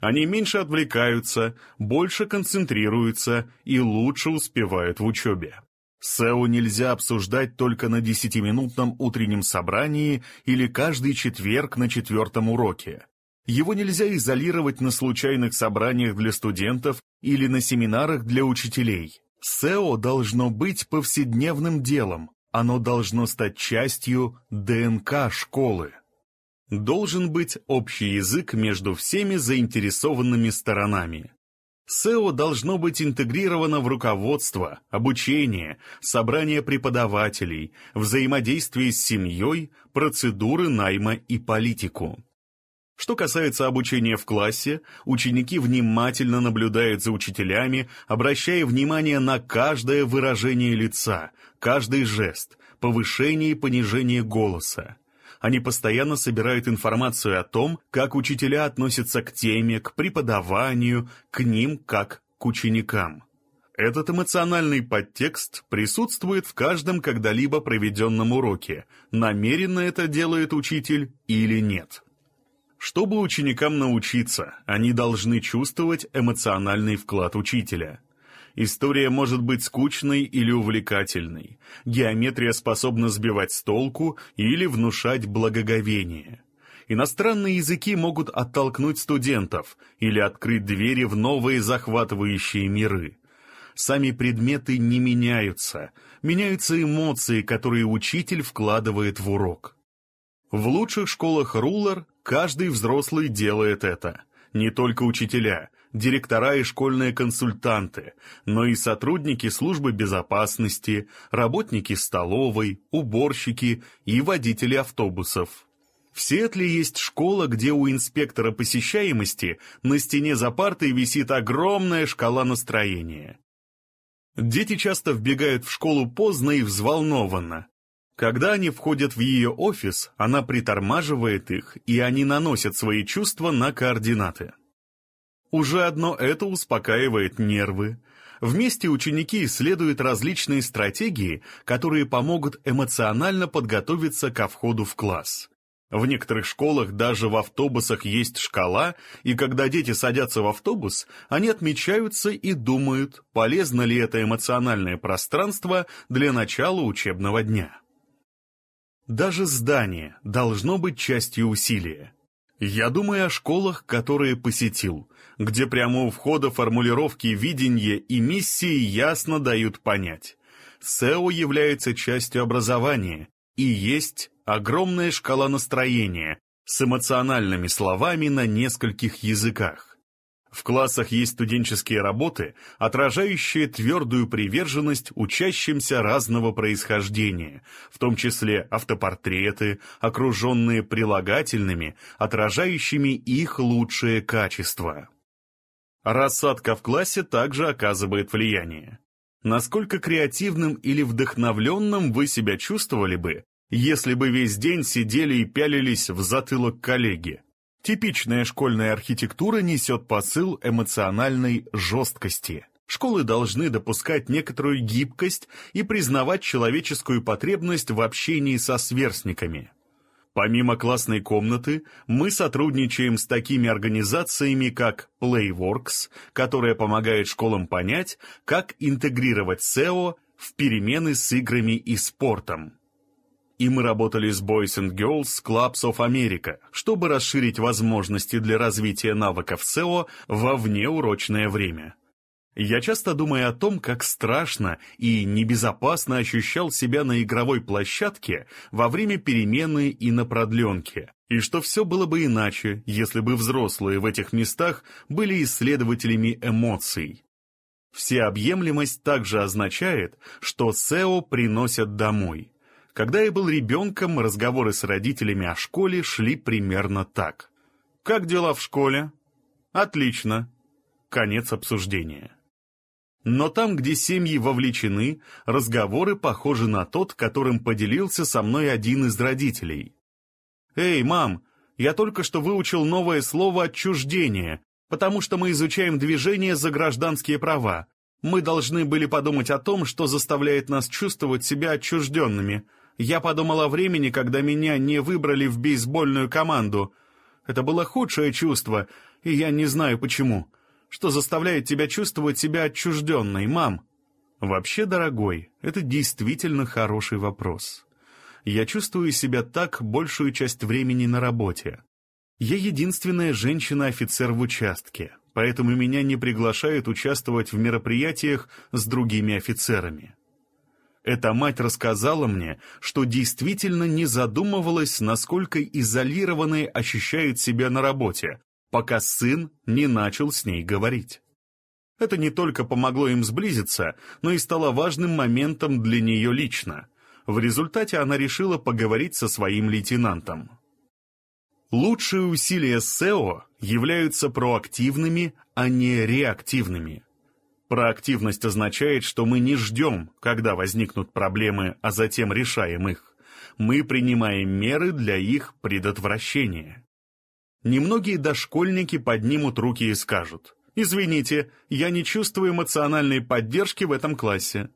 Они меньше отвлекаются, больше концентрируются и лучше успевают в учебе. СЭО нельзя обсуждать только на десятиминутном утреннем собрании или каждый четверг на четвертом уроке. Его нельзя изолировать на случайных собраниях для студентов или на семинарах для учителей. СЭО должно быть повседневным делом, оно должно стать частью ДНК школы. Должен быть общий язык между всеми заинтересованными сторонами. SEO должно быть интегрировано в руководство, обучение, собрание преподавателей, взаимодействие с семьей, процедуры найма и политику. Что касается обучения в классе, ученики внимательно наблюдают за учителями, обращая внимание на каждое выражение лица, каждый жест, повышение и понижение голоса. Они постоянно собирают информацию о том, как учителя относятся к теме, к преподаванию, к ним как к ученикам. Этот эмоциональный подтекст присутствует в каждом когда-либо проведенном уроке, намеренно это делает учитель или нет. Чтобы ученикам научиться, они должны чувствовать эмоциональный вклад учителя – История может быть скучной или увлекательной. Геометрия способна сбивать с толку или внушать благоговение. Иностранные языки могут оттолкнуть студентов или открыть двери в новые захватывающие миры. Сами предметы не меняются, меняются эмоции, которые учитель вкладывает в урок. В лучших школах Рулер каждый взрослый делает это. Не только учителя, директора и школьные консультанты, но и сотрудники службы безопасности, работники столовой, уборщики и водители автобусов. В Сиэтле есть школа, где у инспектора посещаемости на стене за партой висит огромная шкала настроения. Дети часто вбегают в школу поздно и взволнованно. Когда они входят в ее офис, она притормаживает их, и они наносят свои чувства на координаты. Уже одно это успокаивает нервы. Вместе ученики исследуют различные стратегии, которые помогут эмоционально подготовиться ко входу в класс. В некоторых школах даже в автобусах есть шкала, и когда дети садятся в автобус, они отмечаются и думают, полезно ли это эмоциональное пространство для начала учебного дня. Даже здание должно быть частью усилия. Я думаю о школах, которые посетил, где прямо у входа формулировки видения и миссии ясно дают понять. СЭО является частью образования, и есть огромная шкала настроения с эмоциональными словами на нескольких языках. В классах есть студенческие работы, отражающие твердую приверженность учащимся разного происхождения, в том числе автопортреты, окруженные прилагательными, отражающими их лучшие качества. Рассадка в классе также оказывает влияние. Насколько креативным или вдохновленным вы себя чувствовали бы, если бы весь день сидели и пялились в затылок коллеги? Типичная школьная архитектура несет посыл эмоциональной жесткости. Школы должны допускать некоторую гибкость и признавать человеческую потребность в общении со сверстниками. Помимо классной комнаты, мы сотрудничаем с такими организациями, как Playworks, которая помогает школам понять, как интегрировать SEO в перемены с играми и спортом. И мы работали с Boys and Girls Clubs of America, чтобы расширить возможности для развития навыков SEO во внеурочное время. Я часто думаю о том, как страшно и небезопасно ощущал себя на игровой площадке во время перемены и на продленке, и что все было бы иначе, если бы взрослые в этих местах были исследователями эмоций. Всеобъемлемость также означает, что SEO приносят домой. Когда я был ребенком, разговоры с родителями о школе шли примерно так. «Как дела в школе?» «Отлично». Конец обсуждения. Но там, где семьи вовлечены, разговоры похожи на тот, которым поделился со мной один из родителей. «Эй, мам, я только что выучил новое слово «отчуждение», потому что мы изучаем движение за гражданские права. Мы должны были подумать о том, что заставляет нас чувствовать себя отчужденными. Я подумал о времени, когда меня не выбрали в бейсбольную команду. Это было худшее чувство, и я не знаю почему что заставляет тебя чувствовать себя отчужденной, мам? Вообще, дорогой, это действительно хороший вопрос. Я чувствую себя так большую часть времени на работе. Я единственная женщина-офицер в участке, поэтому меня не приглашают участвовать в мероприятиях с другими офицерами. Эта мать рассказала мне, что действительно не задумывалась, насколько изолированной ощущает себя на работе, пока сын не начал с ней говорить. Это не только помогло им сблизиться, но и стало важным моментом для нее лично. В результате она решила поговорить со своим лейтенантом. Лучшие усилия SEO являются проактивными, а не реактивными. Проактивность означает, что мы не ждем, когда возникнут проблемы, а затем решаем их. Мы принимаем меры для их предотвращения. Немногие дошкольники поднимут руки и скажут «Извините, я не чувствую эмоциональной поддержки в этом классе».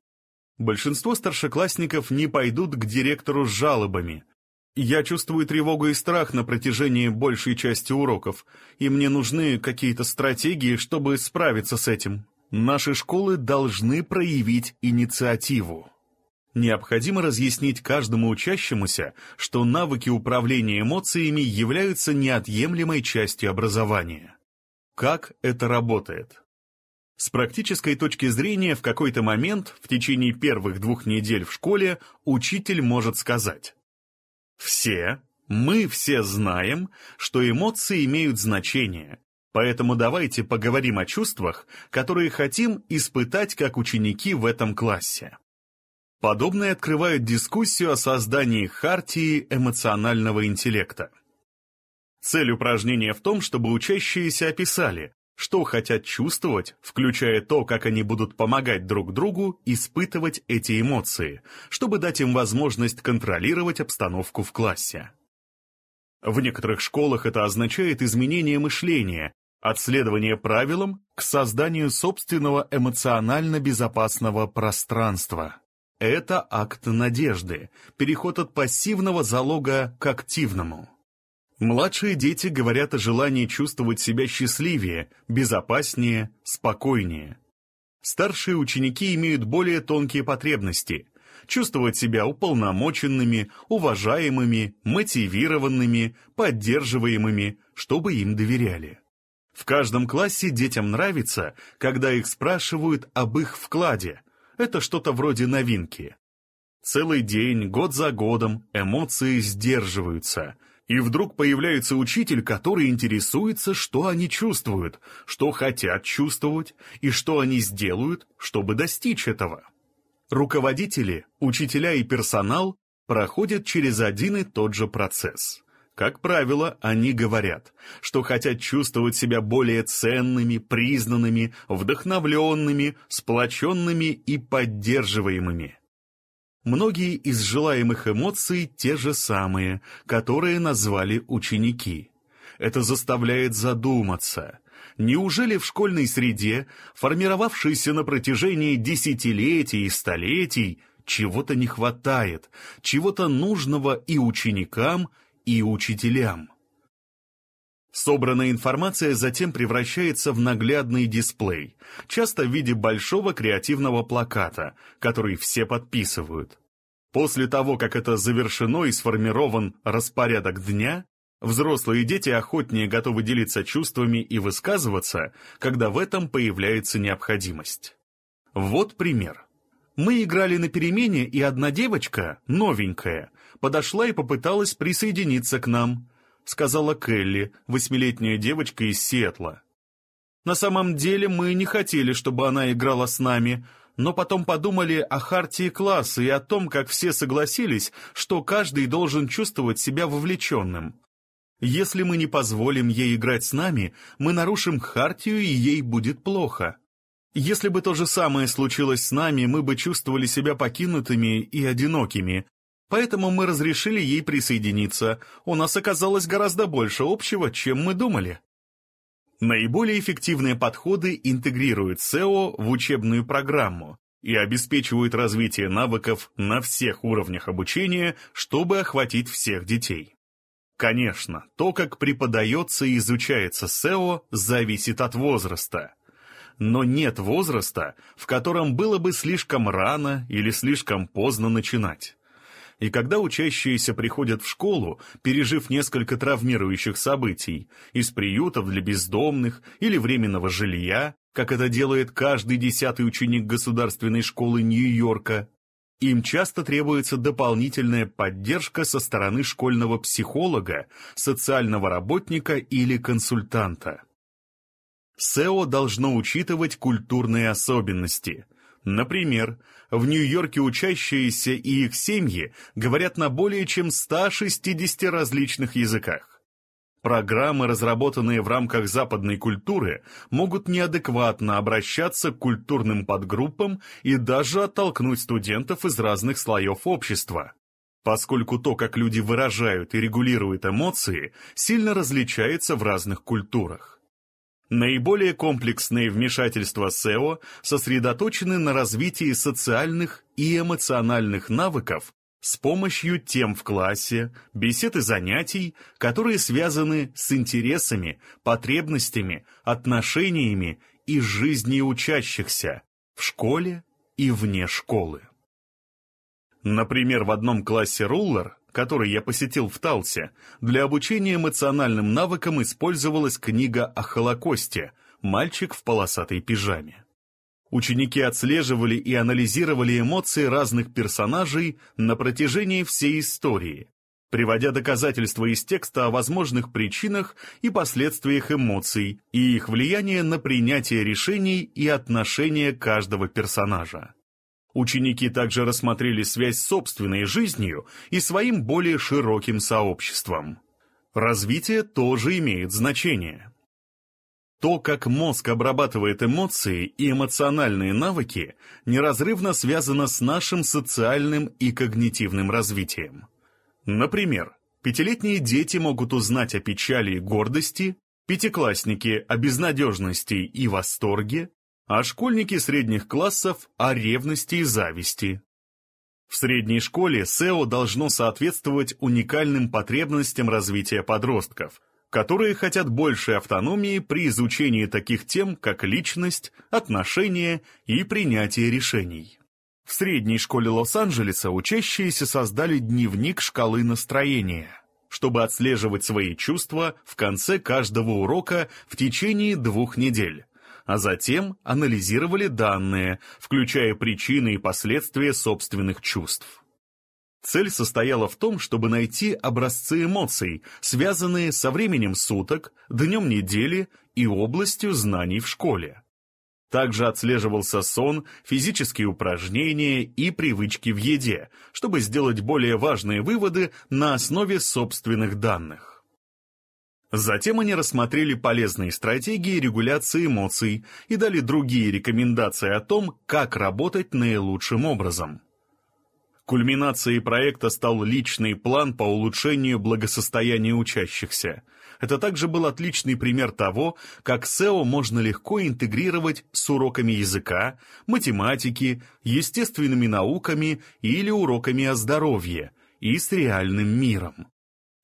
Большинство старшеклассников не пойдут к директору с жалобами. Я чувствую тревогу и страх на протяжении большей части уроков, и мне нужны какие-то стратегии, чтобы справиться с этим. Наши школы должны проявить инициативу. Необходимо разъяснить каждому учащемуся, что навыки управления эмоциями являются неотъемлемой частью образования. Как это работает? С практической точки зрения, в какой-то момент, в течение первых двух недель в школе, учитель может сказать «Все, мы все знаем, что эмоции имеют значение, поэтому давайте поговорим о чувствах, которые хотим испытать как ученики в этом классе». Подобное открывает дискуссию о создании хартии эмоционального интеллекта. Цель упражнения в том, чтобы учащиеся описали, что хотят чувствовать, включая то, как они будут помогать друг другу испытывать эти эмоции, чтобы дать им возможность контролировать обстановку в классе. В некоторых школах это означает изменение мышления, от следования правилам к созданию собственного эмоционально безопасного пространства. Это акт надежды, переход от пассивного залога к активному. Младшие дети говорят о желании чувствовать себя счастливее, безопаснее, спокойнее. Старшие ученики имеют более тонкие потребности – чувствовать себя уполномоченными, уважаемыми, мотивированными, поддерживаемыми, чтобы им доверяли. В каждом классе детям нравится, когда их спрашивают об их вкладе – это что-то вроде новинки. Целый день, год за годом эмоции сдерживаются. И вдруг появляется учитель, который интересуется, что они чувствуют, что хотят чувствовать и что они сделают, чтобы достичь этого. Руководители, учителя и персонал проходят через один и тот же процесс. Как правило, они говорят, что хотят чувствовать себя более ценными, признанными, вдохновленными, сплоченными и поддерживаемыми. Многие из желаемых эмоций те же самые, которые назвали ученики. Это заставляет задуматься. Неужели в школьной среде, формировавшейся на протяжении десятилетий и столетий, чего-то не хватает, чего-то нужного и ученикам, и учителям? Собранная информация затем превращается в наглядный дисплей, часто в виде большого креативного плаката, который все подписывают. После того, как это завершено и сформирован распорядок дня, взрослые дети охотнее готовы делиться чувствами и высказываться, когда в этом появляется необходимость. Вот пример. Мы играли на перемене, и одна девочка, новенькая, подошла и попыталась присоединиться к нам – сказала Келли, восьмилетняя девочка из Сиэтла. На самом деле мы не хотели, чтобы она играла с нами, но потом подумали о хартии класса и о том, как все согласились, что каждый должен чувствовать себя вовлеченным. Если мы не позволим ей играть с нами, мы нарушим хартию, и ей будет плохо. Если бы то же самое случилось с нами, мы бы чувствовали себя покинутыми и одинокими, Поэтому мы разрешили ей присоединиться. У нас оказалось гораздо больше общего, чем мы думали. Наиболее эффективные подходы интегрируют SEO в учебную программу и обеспечивают развитие навыков на всех уровнях обучения, чтобы охватить всех детей. Конечно, то, как преподается и изучается SEO, зависит от возраста. Но нет возраста, в котором было бы слишком рано или слишком поздно начинать. И когда учащиеся приходят в школу, пережив несколько травмирующих событий, из приютов для бездомных или временного жилья, как это делает каждый десятый ученик государственной школы Нью-Йорка, им часто требуется дополнительная поддержка со стороны школьного психолога, социального работника или консультанта. СЭО должно учитывать культурные особенности – Например, в Нью-Йорке учащиеся и их семьи говорят на более чем 160 различных языках. Программы, разработанные в рамках западной культуры, могут неадекватно обращаться к культурным подгруппам и даже оттолкнуть студентов из разных слоев общества. Поскольку то, как люди выражают и регулируют эмоции, сильно различается в разных культурах. Наиболее комплексные вмешательства SEO сосредоточены на развитии социальных и эмоциональных навыков с помощью тем в классе, бесед и занятий, которые связаны с интересами, потребностями, отношениями и жизнью учащихся в школе и вне школы. Например, в одном классе рулер который я посетил в Талсе, для обучения эмоциональным навыкам использовалась книга о Холокосте «Мальчик в полосатой пижаме». Ученики отслеживали и анализировали эмоции разных персонажей на протяжении всей истории, приводя доказательства из текста о возможных причинах и последствиях эмоций и их влияние на принятие решений и отношения каждого персонажа. Ученики также рассмотрели связь с собственной жизнью и своим более широким сообществом. Развитие тоже имеет значение. То, как мозг обрабатывает эмоции и эмоциональные навыки, неразрывно связано с нашим социальным и когнитивным развитием. Например, пятилетние дети могут узнать о печали и гордости, пятиклассники о безнадежности и восторге, а школьники средних классов о ревности и зависти. В средней школе СЭО должно соответствовать уникальным потребностям развития подростков, которые хотят большей автономии при изучении таких тем, как личность, отношения и принятие решений. В средней школе Лос-Анджелеса учащиеся создали дневник шкалы настроения, чтобы отслеживать свои чувства в конце каждого урока в течение двух недель а затем анализировали данные, включая причины и последствия собственных чувств. Цель состояла в том, чтобы найти образцы эмоций, связанные со временем суток, днем недели и областью знаний в школе. Также отслеживался сон, физические упражнения и привычки в еде, чтобы сделать более важные выводы на основе собственных данных. Затем они рассмотрели полезные стратегии регуляции эмоций и дали другие рекомендации о том, как работать наилучшим образом. Кульминацией проекта стал личный план по улучшению благосостояния учащихся. Это также был отличный пример того, как SEO можно легко интегрировать с уроками языка, математики, естественными науками или уроками о здоровье и с реальным миром.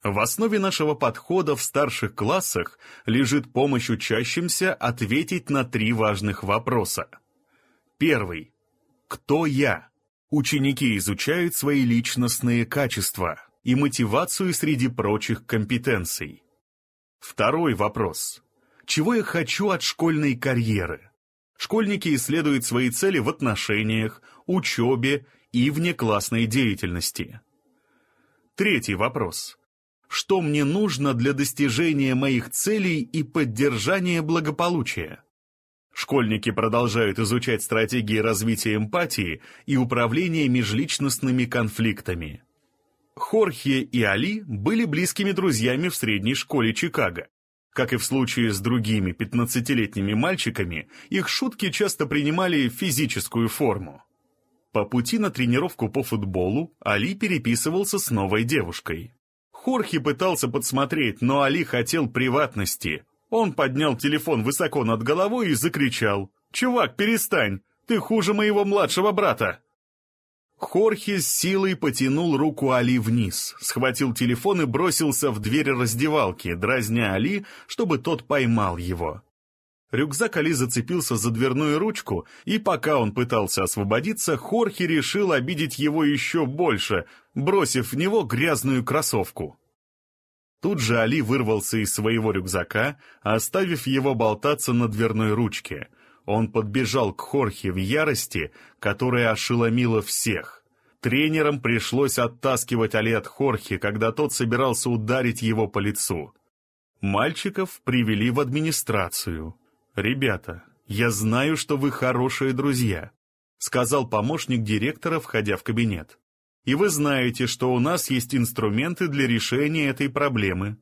В основе нашего подхода в старших классах лежит помощь учащимся ответить на три важных вопроса. Первый. Кто я? Ученики изучают свои личностные качества и мотивацию среди прочих компетенций. Второй вопрос. Чего я хочу от школьной карьеры? Школьники исследуют свои цели в отношениях, учебе и внеклассной деятельности. Третий вопрос. Что мне нужно для достижения моих целей и поддержания благополучия? Школьники продолжают изучать стратегии развития эмпатии и управления межличностными конфликтами. Хорхе и Али были близкими друзьями в средней школе Чикаго. Как и в случае с другими 15-летними мальчиками, их шутки часто принимали физическую форму. По пути на тренировку по футболу Али переписывался с новой девушкой. Хорхе пытался подсмотреть, но Али хотел приватности, он поднял телефон высоко над головой и закричал. «Чувак, перестань! Ты хуже моего младшего брата!» Хорхе с силой потянул руку Али вниз, схватил телефон и бросился в дверь раздевалки, дразня Али, чтобы тот поймал его. Рюкзак Али зацепился за дверную ручку, и пока он пытался освободиться, Хорхе решил обидеть его еще больше, бросив в него грязную кроссовку. Тут же Али вырвался из своего рюкзака, оставив его болтаться на дверной ручке. Он подбежал к Хорхе в ярости, которая ошеломила всех. Тренерам пришлось оттаскивать Али от Хорхе, когда тот собирался ударить его по лицу. Мальчиков привели в администрацию. «Ребята, я знаю, что вы хорошие друзья», — сказал помощник директора, входя в кабинет. И вы знаете, что у нас есть инструменты для решения этой проблемы.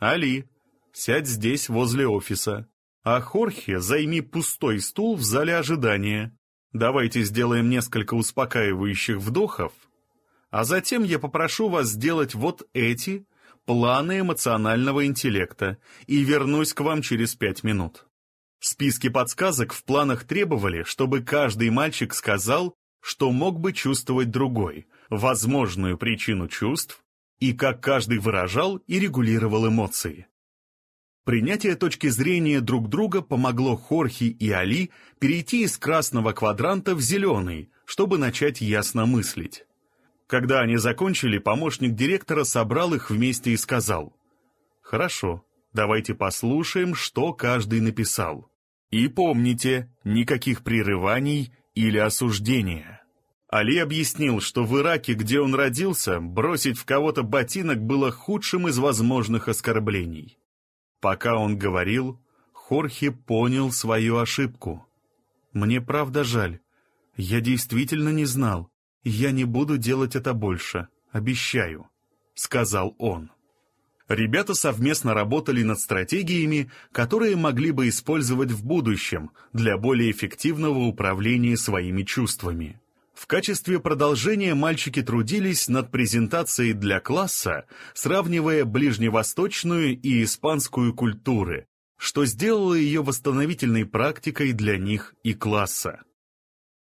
Али, сядь здесь возле офиса. А Хорхе займи пустой стул в зале ожидания. Давайте сделаем несколько успокаивающих вдохов. А затем я попрошу вас сделать вот эти планы эмоционального интеллекта и вернусь к вам через пять минут. Списки подсказок в планах требовали, чтобы каждый мальчик сказал, что мог бы чувствовать другой, возможную причину чувств и как каждый выражал и регулировал эмоции. Принятие точки зрения друг друга помогло Хорхи и Али перейти из красного квадранта в зеленый, чтобы начать ясно мыслить. Когда они закончили, помощник директора собрал их вместе и сказал, «Хорошо, давайте послушаем, что каждый написал. И помните, никаких прерываний или осуждения». Али объяснил, что в Ираке, где он родился, бросить в кого-то ботинок было худшим из возможных оскорблений. Пока он говорил, Хорхе понял свою ошибку. «Мне правда жаль. Я действительно не знал. Я не буду делать это больше. Обещаю», — сказал он. Ребята совместно работали над стратегиями, которые могли бы использовать в будущем для более эффективного управления своими чувствами. В качестве продолжения мальчики трудились над презентацией для класса, сравнивая ближневосточную и испанскую культуры, что сделало ее восстановительной практикой для них и класса.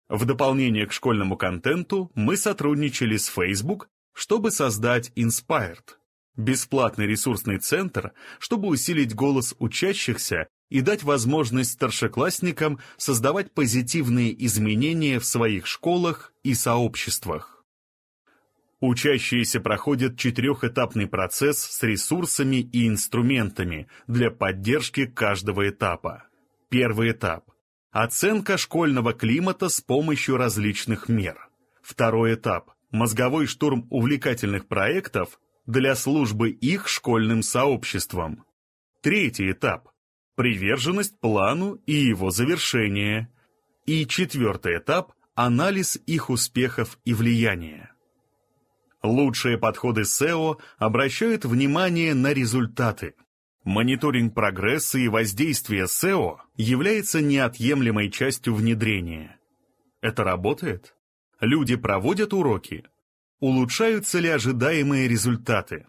В дополнение к школьному контенту мы сотрудничали с Facebook, чтобы создать Inspired, бесплатный ресурсный центр, чтобы усилить голос учащихся и дать возможность старшеклассникам создавать позитивные изменения в своих школах и сообществах. Учащиеся проходят четырехэтапный процесс с ресурсами и инструментами для поддержки каждого этапа. Первый этап – оценка школьного климата с помощью различных мер. Второй этап – мозговой штурм увлекательных проектов для службы их школьным сообществам. Третий этап – приверженность плану и его завершение. И четвертый этап – анализ их успехов и влияния. Лучшие подходы SEO обращают внимание на результаты. Мониторинг прогресса и воздействия SEO является неотъемлемой частью внедрения. Это работает? Люди проводят уроки. Улучшаются ли ожидаемые результаты?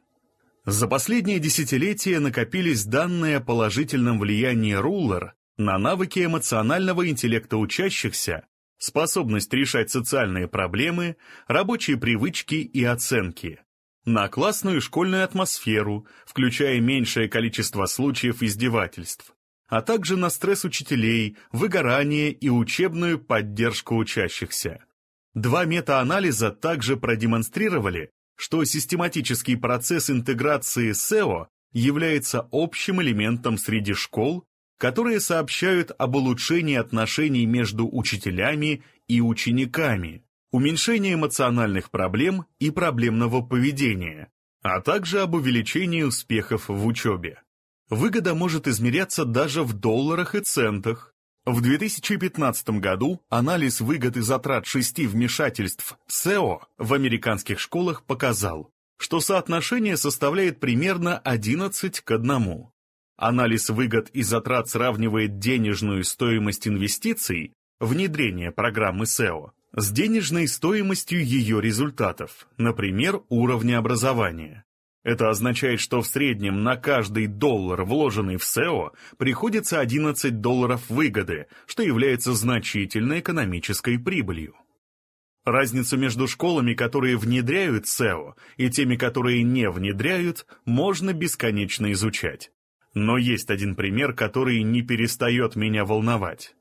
За последние десятилетия накопились данные о положительном влиянии Ruler на навыки эмоционального интеллекта учащихся способность решать социальные проблемы, рабочие привычки и оценки, на классную школьную атмосферу, включая меньшее количество случаев издевательств, а также на стресс учителей, выгорание и учебную поддержку учащихся. Два метаанализа также продемонстрировали, что систематический процесс интеграции SEO является общим элементом среди школ которые сообщают об улучшении отношений между учителями и учениками, уменьшении эмоциональных проблем и проблемного поведения, а также об увеличении успехов в учебе. Выгода может измеряться даже в долларах и центах. В 2015 году анализ выгод и затрат шести вмешательств SEO в американских школах показал, что соотношение составляет примерно 11 к 1. Анализ выгод и затрат сравнивает денежную стоимость инвестиций, внедрение программы SEO, с денежной стоимостью ее результатов, например, уровня образования. Это означает, что в среднем на каждый доллар, вложенный в SEO, приходится 11 долларов выгоды, что является значительной экономической прибылью. Разницу между школами, которые внедряют SEO, и теми, которые не внедряют, можно бесконечно изучать. Но есть один пример, который не перестает меня волновать.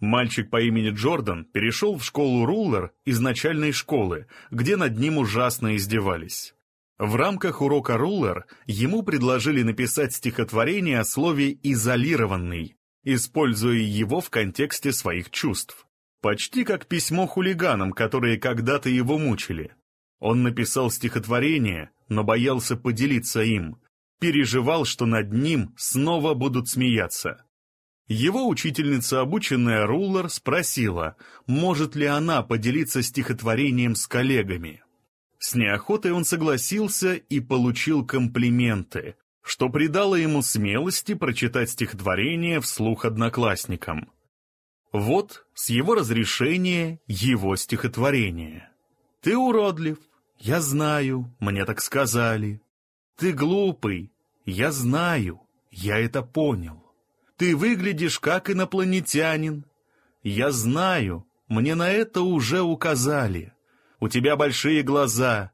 Мальчик по имени Джордан перешел в школу Рулер из начальной школы, где над ним ужасно издевались. В рамках урока Рулер ему предложили написать стихотворение о слове «изолированный», используя его в контексте своих чувств. Почти как письмо хулиганам, которые когда-то его мучили. Он написал стихотворение, но боялся поделиться им, переживал, что над ним снова будут смеяться. Его учительница, обученная Рулер, спросила, может ли она поделиться стихотворением с коллегами. С неохотой он согласился и получил комплименты, что придало ему смелости прочитать стихотворение вслух одноклассникам. Вот, с его разрешения, его стихотворение. «Ты уродлив, я знаю, мне так сказали. Ты глупый. Я знаю. Я это понял. Ты выглядишь как инопланетянин. Я знаю. Мне на это уже указали. У тебя большие глаза.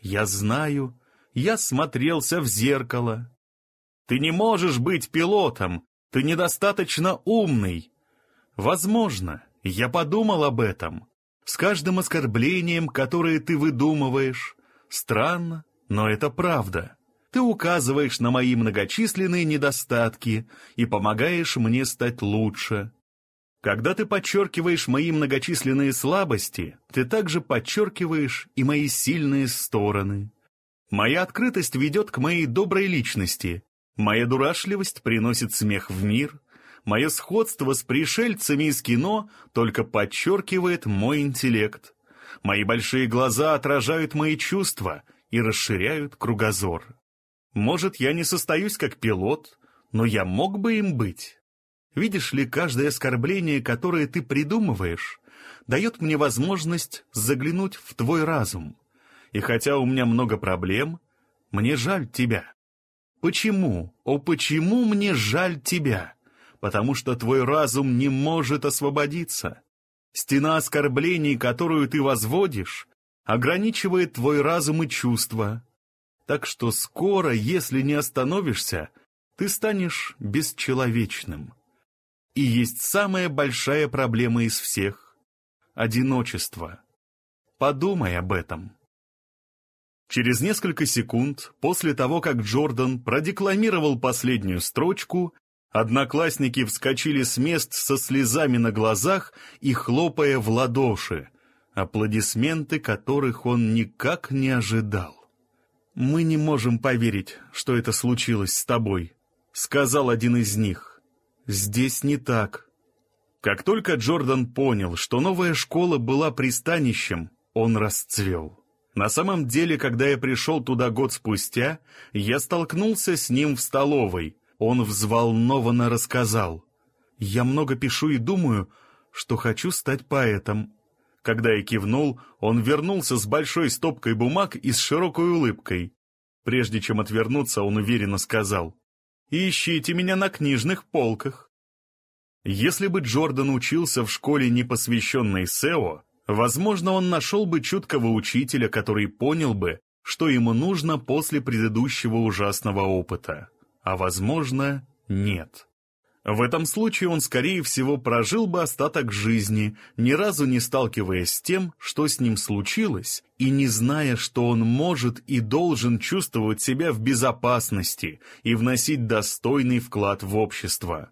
Я знаю. Я смотрелся в зеркало. Ты не можешь быть пилотом. Ты недостаточно умный. Возможно, я подумал об этом. С каждым оскорблением, которое ты выдумываешь. Странно, но это правда ты указываешь на мои многочисленные недостатки и помогаешь мне стать лучше. Когда ты подчеркиваешь мои многочисленные слабости, ты также подчеркиваешь и мои сильные стороны. Моя открытость ведет к моей доброй личности, моя дурашливость приносит смех в мир, мое сходство с пришельцами из кино только подчеркивает мой интеллект. Мои большие глаза отражают мои чувства и расширяют кругозор. Может, я не состоюсь как пилот, но я мог бы им быть. Видишь ли, каждое оскорбление, которое ты придумываешь, дает мне возможность заглянуть в твой разум. И хотя у меня много проблем, мне жаль тебя. Почему, о почему мне жаль тебя? Потому что твой разум не может освободиться. Стена оскорблений, которую ты возводишь, ограничивает твой разум и чувства, так что скоро, если не остановишься, ты станешь бесчеловечным. И есть самая большая проблема из всех — одиночество. Подумай об этом. Через несколько секунд, после того, как Джордан продекламировал последнюю строчку, одноклассники вскочили с мест со слезами на глазах и хлопая в ладоши. аплодисменты которых он никак не ожидал. «Мы не можем поверить, что это случилось с тобой», — сказал один из них. «Здесь не так». Как только Джордан понял, что новая школа была пристанищем, он расцвел. На самом деле, когда я пришел туда год спустя, я столкнулся с ним в столовой. Он взволнованно рассказал. «Я много пишу и думаю, что хочу стать поэтом». Когда я кивнул, он вернулся с большой стопкой бумаг и с широкой улыбкой. Прежде чем отвернуться, он уверенно сказал. «Ищите меня на книжных полках». Если бы Джордан учился в школе, не посвященной SEO, Возможно, он нашел бы чуткого учителя, который понял бы, что ему нужно после предыдущего ужасного опыта. А возможно, нет. В этом случае он, скорее всего, прожил бы остаток жизни, ни разу не сталкиваясь с тем, что с ним случилось, и не зная, что он может и должен чувствовать себя в безопасности и вносить достойный вклад в общество.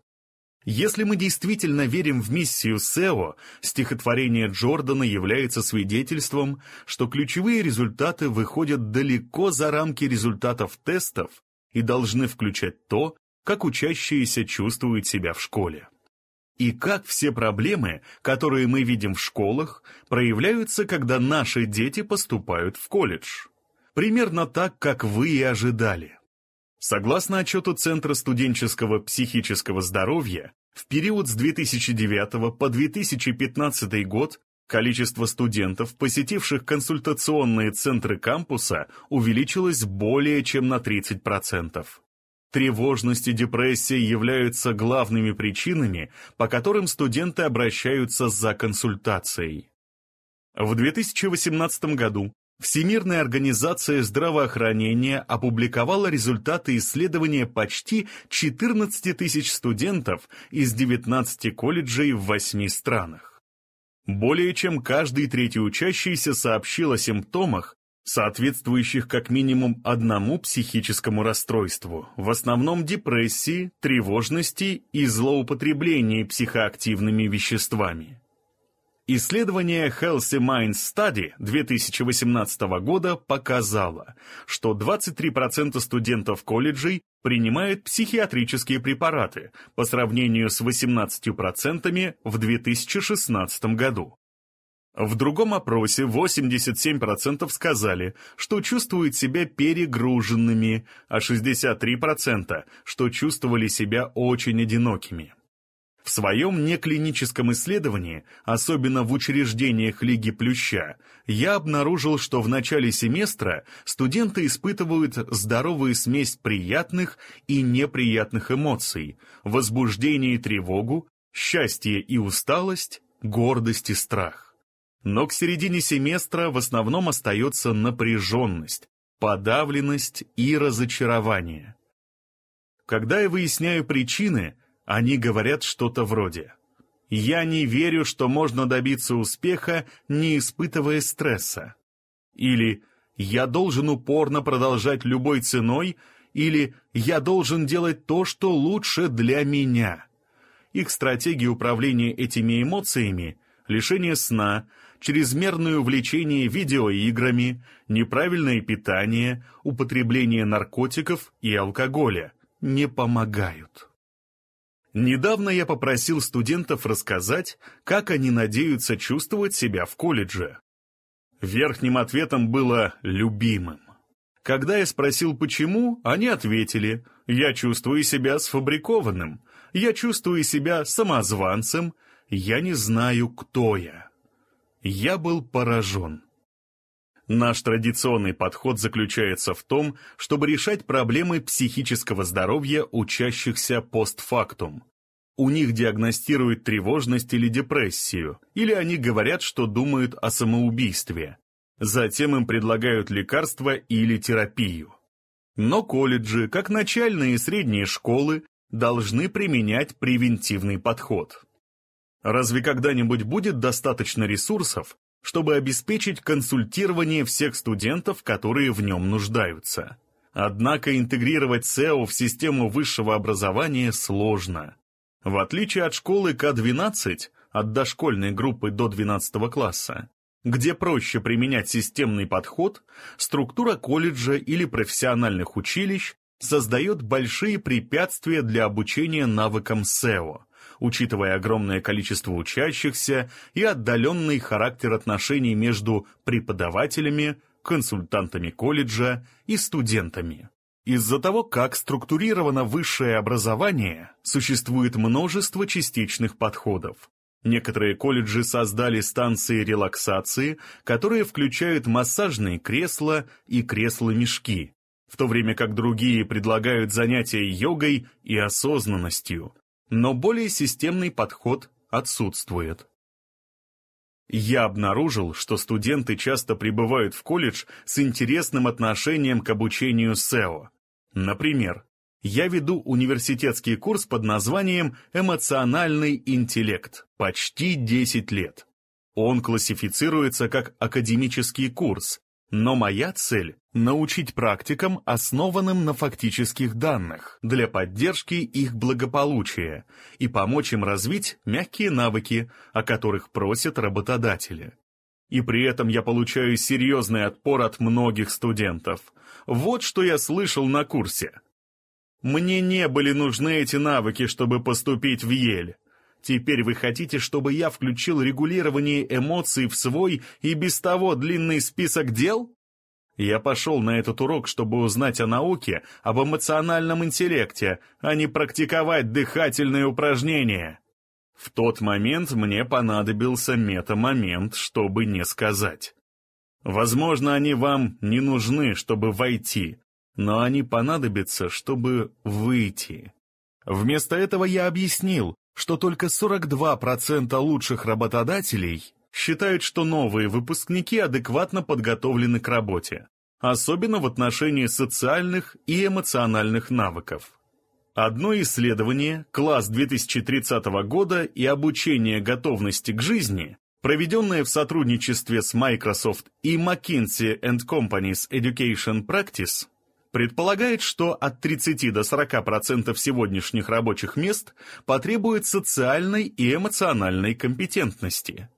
Если мы действительно верим в миссию Сео, стихотворение Джордана является свидетельством, что ключевые результаты выходят далеко за рамки результатов тестов и должны включать то, как учащиеся чувствуют себя в школе. И как все проблемы, которые мы видим в школах, проявляются, когда наши дети поступают в колледж. Примерно так, как вы и ожидали. Согласно отчету Центра студенческого психического здоровья, в период с 2009 по 2015 год количество студентов, посетивших консультационные центры кампуса, увеличилось более чем на 30%. Тревожность и депрессия являются главными причинами, по которым студенты обращаются за консультацией. В 2018 году Всемирная организация здравоохранения опубликовала результаты исследования почти 14 тысяч студентов из 19 колледжей в 8 странах. Более чем каждый третий учащийся сообщил о симптомах, соответствующих как минимум одному психическому расстройству, в основном депрессии, тревожности и злоупотреблении психоактивными веществами. Исследование Healthy Minds Study 2018 года показало, что 23% студентов колледжей принимают психиатрические препараты по сравнению с 18% в 2016 году. В другом опросе 87% сказали, что чувствуют себя перегруженными, а 63% что чувствовали себя очень одинокими. В своем неклиническом исследовании, особенно в учреждениях Лиги Плюща, я обнаружил, что в начале семестра студенты испытывают здоровую смесь приятных и неприятных эмоций, возбуждение и тревогу, счастье и усталость, гордость и страх. Но к середине семестра в основном остается напряженность, подавленность и разочарование. Когда я выясняю причины, они говорят что-то вроде «Я не верю, что можно добиться успеха, не испытывая стресса». Или «Я должен упорно продолжать любой ценой», или «Я должен делать то, что лучше для меня». Их стратегия управления этими эмоциями – лишение сна, чрезмерное увлечение видеоиграми, неправильное питание, употребление наркотиков и алкоголя – не помогают. Недавно я попросил студентов рассказать, как они надеются чувствовать себя в колледже. Верхним ответом было «любимым». Когда я спросил почему, они ответили «я чувствую себя сфабрикованным», «я чувствую себя самозванцем», «я не знаю, кто я». Я был поражен. Наш традиционный подход заключается в том, чтобы решать проблемы психического здоровья учащихся постфактум. У них диагностируют тревожность или депрессию, или они говорят, что думают о самоубийстве. Затем им предлагают лекарства или терапию. Но колледжи, как начальные и средние школы, должны применять превентивный подход. Разве когда-нибудь будет достаточно ресурсов, чтобы обеспечить консультирование всех студентов, которые в нем нуждаются. Однако интегрировать SEO в систему высшего образования сложно. В отличие от школы К-12, от дошкольной группы до 12 класса, Где проще применять системный подход, структура колледжа или профессиональных училищ создает большие препятствия для обучения навыкам SEO, учитывая огромное количество учащихся и отдаленный характер отношений между преподавателями, консультантами колледжа и студентами. Из-за того, как структурировано высшее образование, существует множество частичных подходов. Некоторые колледжи создали станции релаксации, которые включают массажные кресла и кресла-мешки, в то время как другие предлагают занятия йогой и осознанностью, но более системный подход отсутствует. Я обнаружил, что студенты часто прибывают в колледж с интересным отношением к обучению SEO. Например, я веду университетский курс под названием «Эмоциональный интеллект» почти 10 лет. Он классифицируется как академический курс, но моя цель – научить практикам, основанным на фактических данных, для поддержки их благополучия и помочь им развить мягкие навыки, о которых просят работодатели. И при этом я получаю серьезный отпор от многих студентов. Вот что я слышал на курсе. Мне не были нужны эти навыки, чтобы поступить в Ель. Теперь вы хотите, чтобы я включил регулирование эмоций в свой и без того длинный список дел? Я пошел на этот урок, чтобы узнать о науке, об эмоциональном интеллекте, а не практиковать дыхательные упражнения. В тот момент мне понадобился метамомент, чтобы не сказать. Возможно, они вам не нужны, чтобы войти, но они понадобятся, чтобы выйти. Вместо этого я объяснил, что только 42% лучших работодателей считают, что новые выпускники адекватно подготовлены к работе, особенно в отношении социальных и эмоциональных навыков. Одно исследование, класс 2030 года и обучение готовности к жизни, проведенное в сотрудничестве с Microsoft и McKinsey Company's Education Practice, предполагает, что от 30 до 40% сегодняшних рабочих мест потребует социальной и эмоциональной компетентности.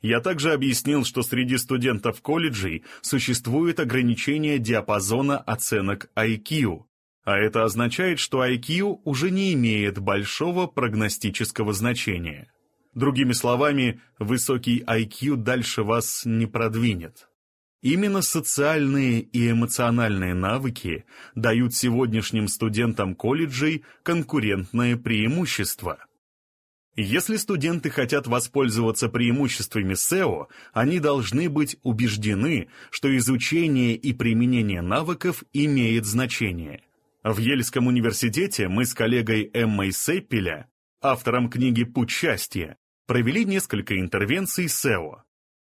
Я также объяснил, что среди студентов колледжей существует ограничение диапазона оценок IQ, а это означает, что IQ уже не имеет большого прогностического значения. Другими словами, высокий IQ дальше вас не продвинет. Именно социальные и эмоциональные навыки дают сегодняшним студентам колледжей конкурентное преимущество. Если студенты хотят воспользоваться преимуществами SEO, они должны быть убеждены, что изучение и применение навыков имеет значение. В Ельском университете мы с коллегой Эммой Сеппеля, автором книги «Путь счастья», провели несколько интервенций SEO.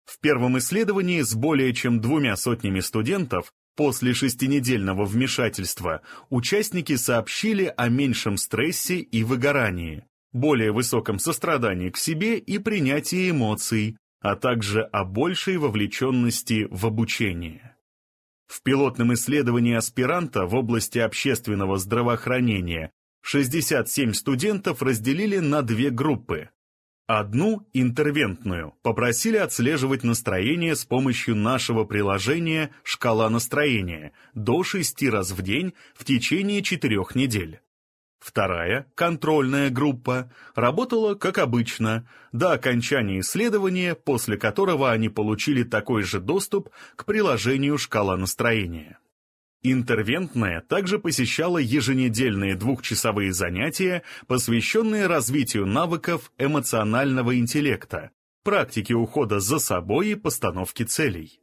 В первом исследовании с более чем двумя сотнями студентов после шестинедельного вмешательства участники сообщили о меньшем стрессе и выгорании, более высоком сострадании к себе и принятии эмоций, а также о большей вовлеченности в обучение. В пилотном исследовании аспиранта в области общественного здравоохранения 67 студентов разделили на две группы Одну, интервентную, попросили отслеживать настроение с помощью нашего приложения «Шкала настроения» до 6 раз в день в течение 4 недель. Вторая, контрольная группа, работала как обычно, до окончания исследования, после которого они получили такой же доступ к приложению «Шкала настроения». Интервентная также посещала еженедельные двухчасовые занятия, посвященные развитию навыков эмоционального интеллекта, практике ухода за собой и постановке целей.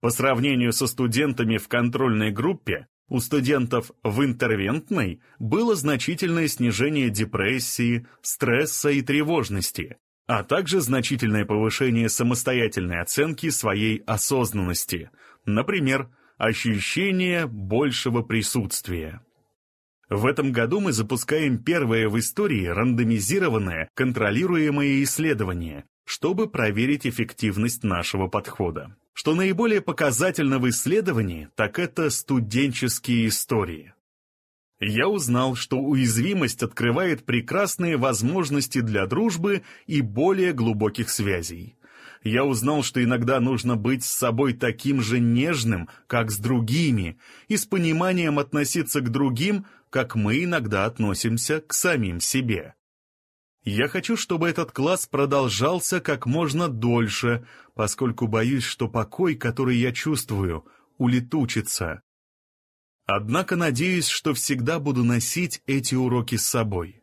По сравнению со студентами в контрольной группе, у студентов в интервентной было значительное снижение депрессии, стресса и тревожности, а также значительное повышение самостоятельной оценки своей осознанности, например, ощущение большего присутствия. В этом году мы запускаем первое в истории рандомизированное, контролируемое исследование, чтобы проверить эффективность нашего подхода. Что наиболее показательно в исследовании, так это студенческие истории. Я узнал, что уязвимость открывает прекрасные возможности для дружбы и более глубоких связей. Я узнал, что иногда нужно быть с собой таким же нежным, как с другими, и с пониманием относиться к другим, как мы иногда относимся к самим себе. Я хочу, чтобы этот класс продолжался как можно дольше, поскольку боюсь, что покой, который я чувствую, улетучится. Однако надеюсь, что всегда буду носить эти уроки с собой.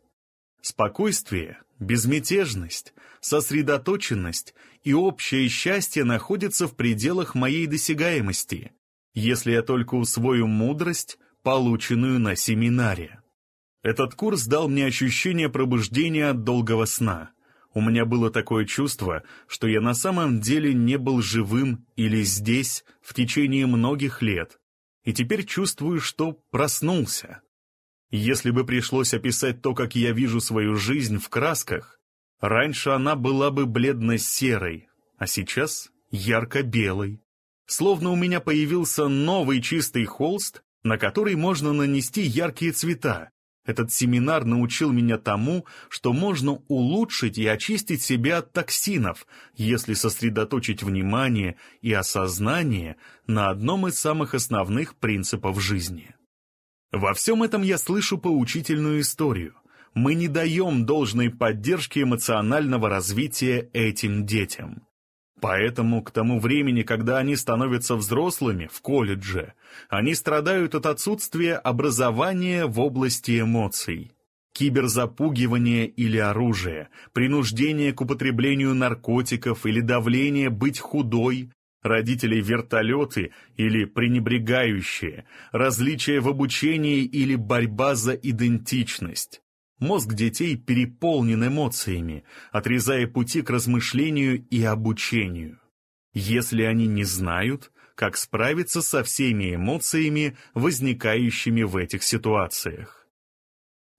Спокойствие, безмятежность, сосредоточенность и общее счастье находятся в пределах моей досягаемости, если я только усвою мудрость, полученную на семинаре. Этот курс дал мне ощущение пробуждения от долгого сна. У меня было такое чувство, что я на самом деле не был живым или здесь в течение многих лет, и теперь чувствую, что проснулся. Если бы пришлось описать то, как я вижу свою жизнь в красках, раньше она была бы бледно-серой, а сейчас ярко-белой. Словно у меня появился новый чистый холст, на который можно нанести яркие цвета, этот семинар научил меня тому, что можно улучшить и очистить себя от токсинов, если сосредоточить внимание и осознание на одном из самых основных принципов жизни. Во всем этом я слышу поучительную историю. Мы не даем должной поддержки эмоционального развития этим детям. Поэтому к тому времени, когда они становятся взрослыми в колледже, они страдают от отсутствия образования в области эмоций. Киберзапугивание или оружие, принуждение к употреблению наркотиков или давление быть худой, родителей вертолеты или пренебрегающие, различия в обучении или борьба за идентичность. Мозг детей переполнен эмоциями, отрезая пути к размышлению и обучению. Если они не знают, как справиться со всеми эмоциями, возникающими в этих ситуациях.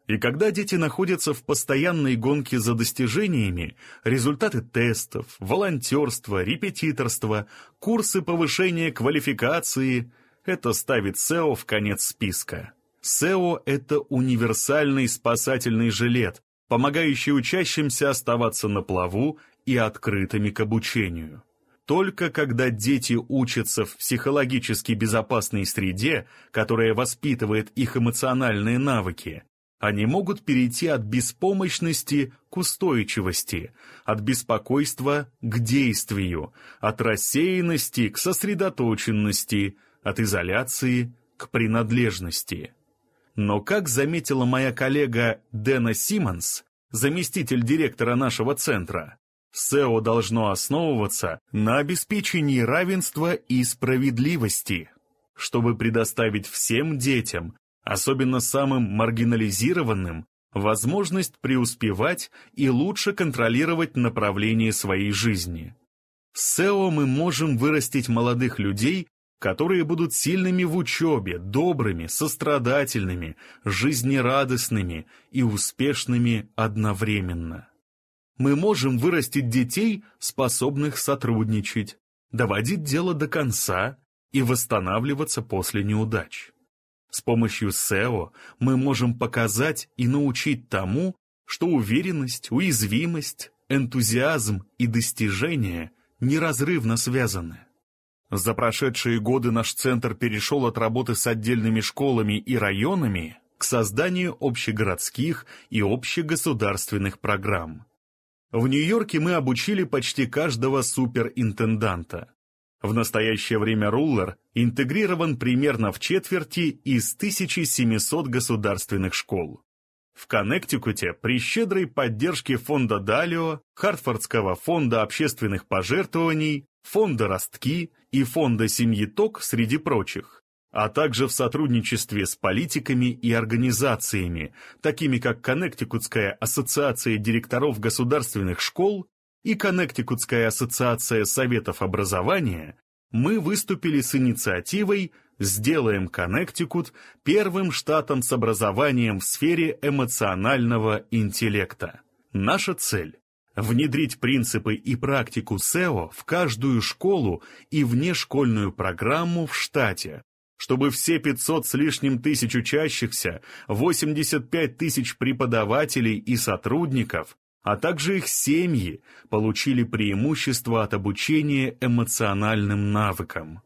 И когда дети находятся в постоянной гонке за достижениями, результаты тестов, волонтерства, репетиторства, курсы повышения квалификации – это ставит SEO в конец списка. СЭО — это универсальный спасательный жилет, помогающий учащимся оставаться на плаву и открытыми к обучению. Только когда дети учатся в психологически безопасной среде, которая воспитывает их эмоциональные навыки, они могут перейти от беспомощности к устойчивости, от беспокойства к действию, от рассеянности к сосредоточенности, от изоляции к принадлежности. Но, как заметила моя коллега Дэна Симмонс, заместитель директора нашего центра, СЭО должно основываться на обеспечении равенства и справедливости, чтобы предоставить всем детям, особенно самым маргинализированным, возможность преуспевать и лучше контролировать направление своей жизни. С СЭО мы можем вырастить молодых людей, которые будут сильными в учебе, добрыми, сострадательными, жизнерадостными и успешными одновременно. Мы можем вырастить детей, способных сотрудничать, доводить дело до конца и восстанавливаться после неудач. С помощью SEO мы можем показать и научить тому, что уверенность, уязвимость, энтузиазм и достижения неразрывно связаны. За прошедшие годы наш центр перешел от работы с отдельными школами и районами к созданию общегородских и общегосударственных программ. В Нью-Йорке мы обучили почти каждого суперинтенданта. В настоящее время Руллер интегрирован примерно в четверти из 1700 государственных школ. В Коннектикуте при щедрой поддержке фонда Далио, Хартфордского фонда общественных пожертвований, фонда «Ростки» и фонда «Семьи Ток» среди прочих, а также в сотрудничестве с политиками и организациями, такими как Коннектикутская ассоциация директоров государственных школ и Коннектикутская ассоциация советов образования, мы выступили с инициативой «Сделаем Коннектикут первым штатом с образованием в сфере эмоционального интеллекта». Наша цель внедрить принципы и практику SEO в каждую школу и внешкольную программу в штате, чтобы все 500 с лишним тысяч учащихся, 85 тысяч преподавателей и сотрудников, а также их семьи получили преимущество от обучения эмоциональным навыкам.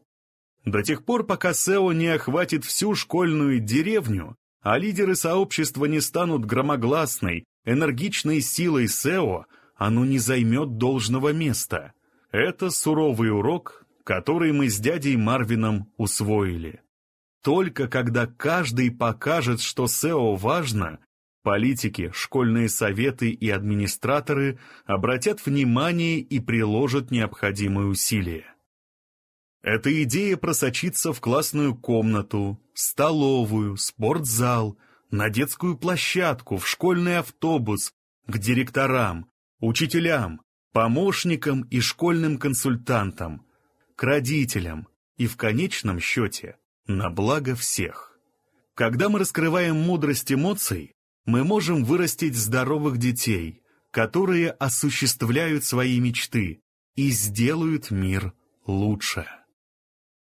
До тех пор, пока СЭО не охватит всю школьную деревню, а лидеры сообщества не станут громогласной, энергичной силой СЭО, оно не займет должного места. Это суровый урок, который мы с дядей Марвином усвоили. Только когда каждый покажет, что СЭО важно, политики, школьные советы и администраторы обратят внимание и приложат необходимые усилия. Эта идея просочится в классную комнату, столовую, спортзал, на детскую площадку, в школьный автобус, к директорам, учителям, помощникам и школьным консультантам, к родителям и, в конечном счете, на благо всех. Когда мы раскрываем мудрость эмоций, мы можем вырастить здоровых детей, которые осуществляют свои мечты и сделают мир лучше.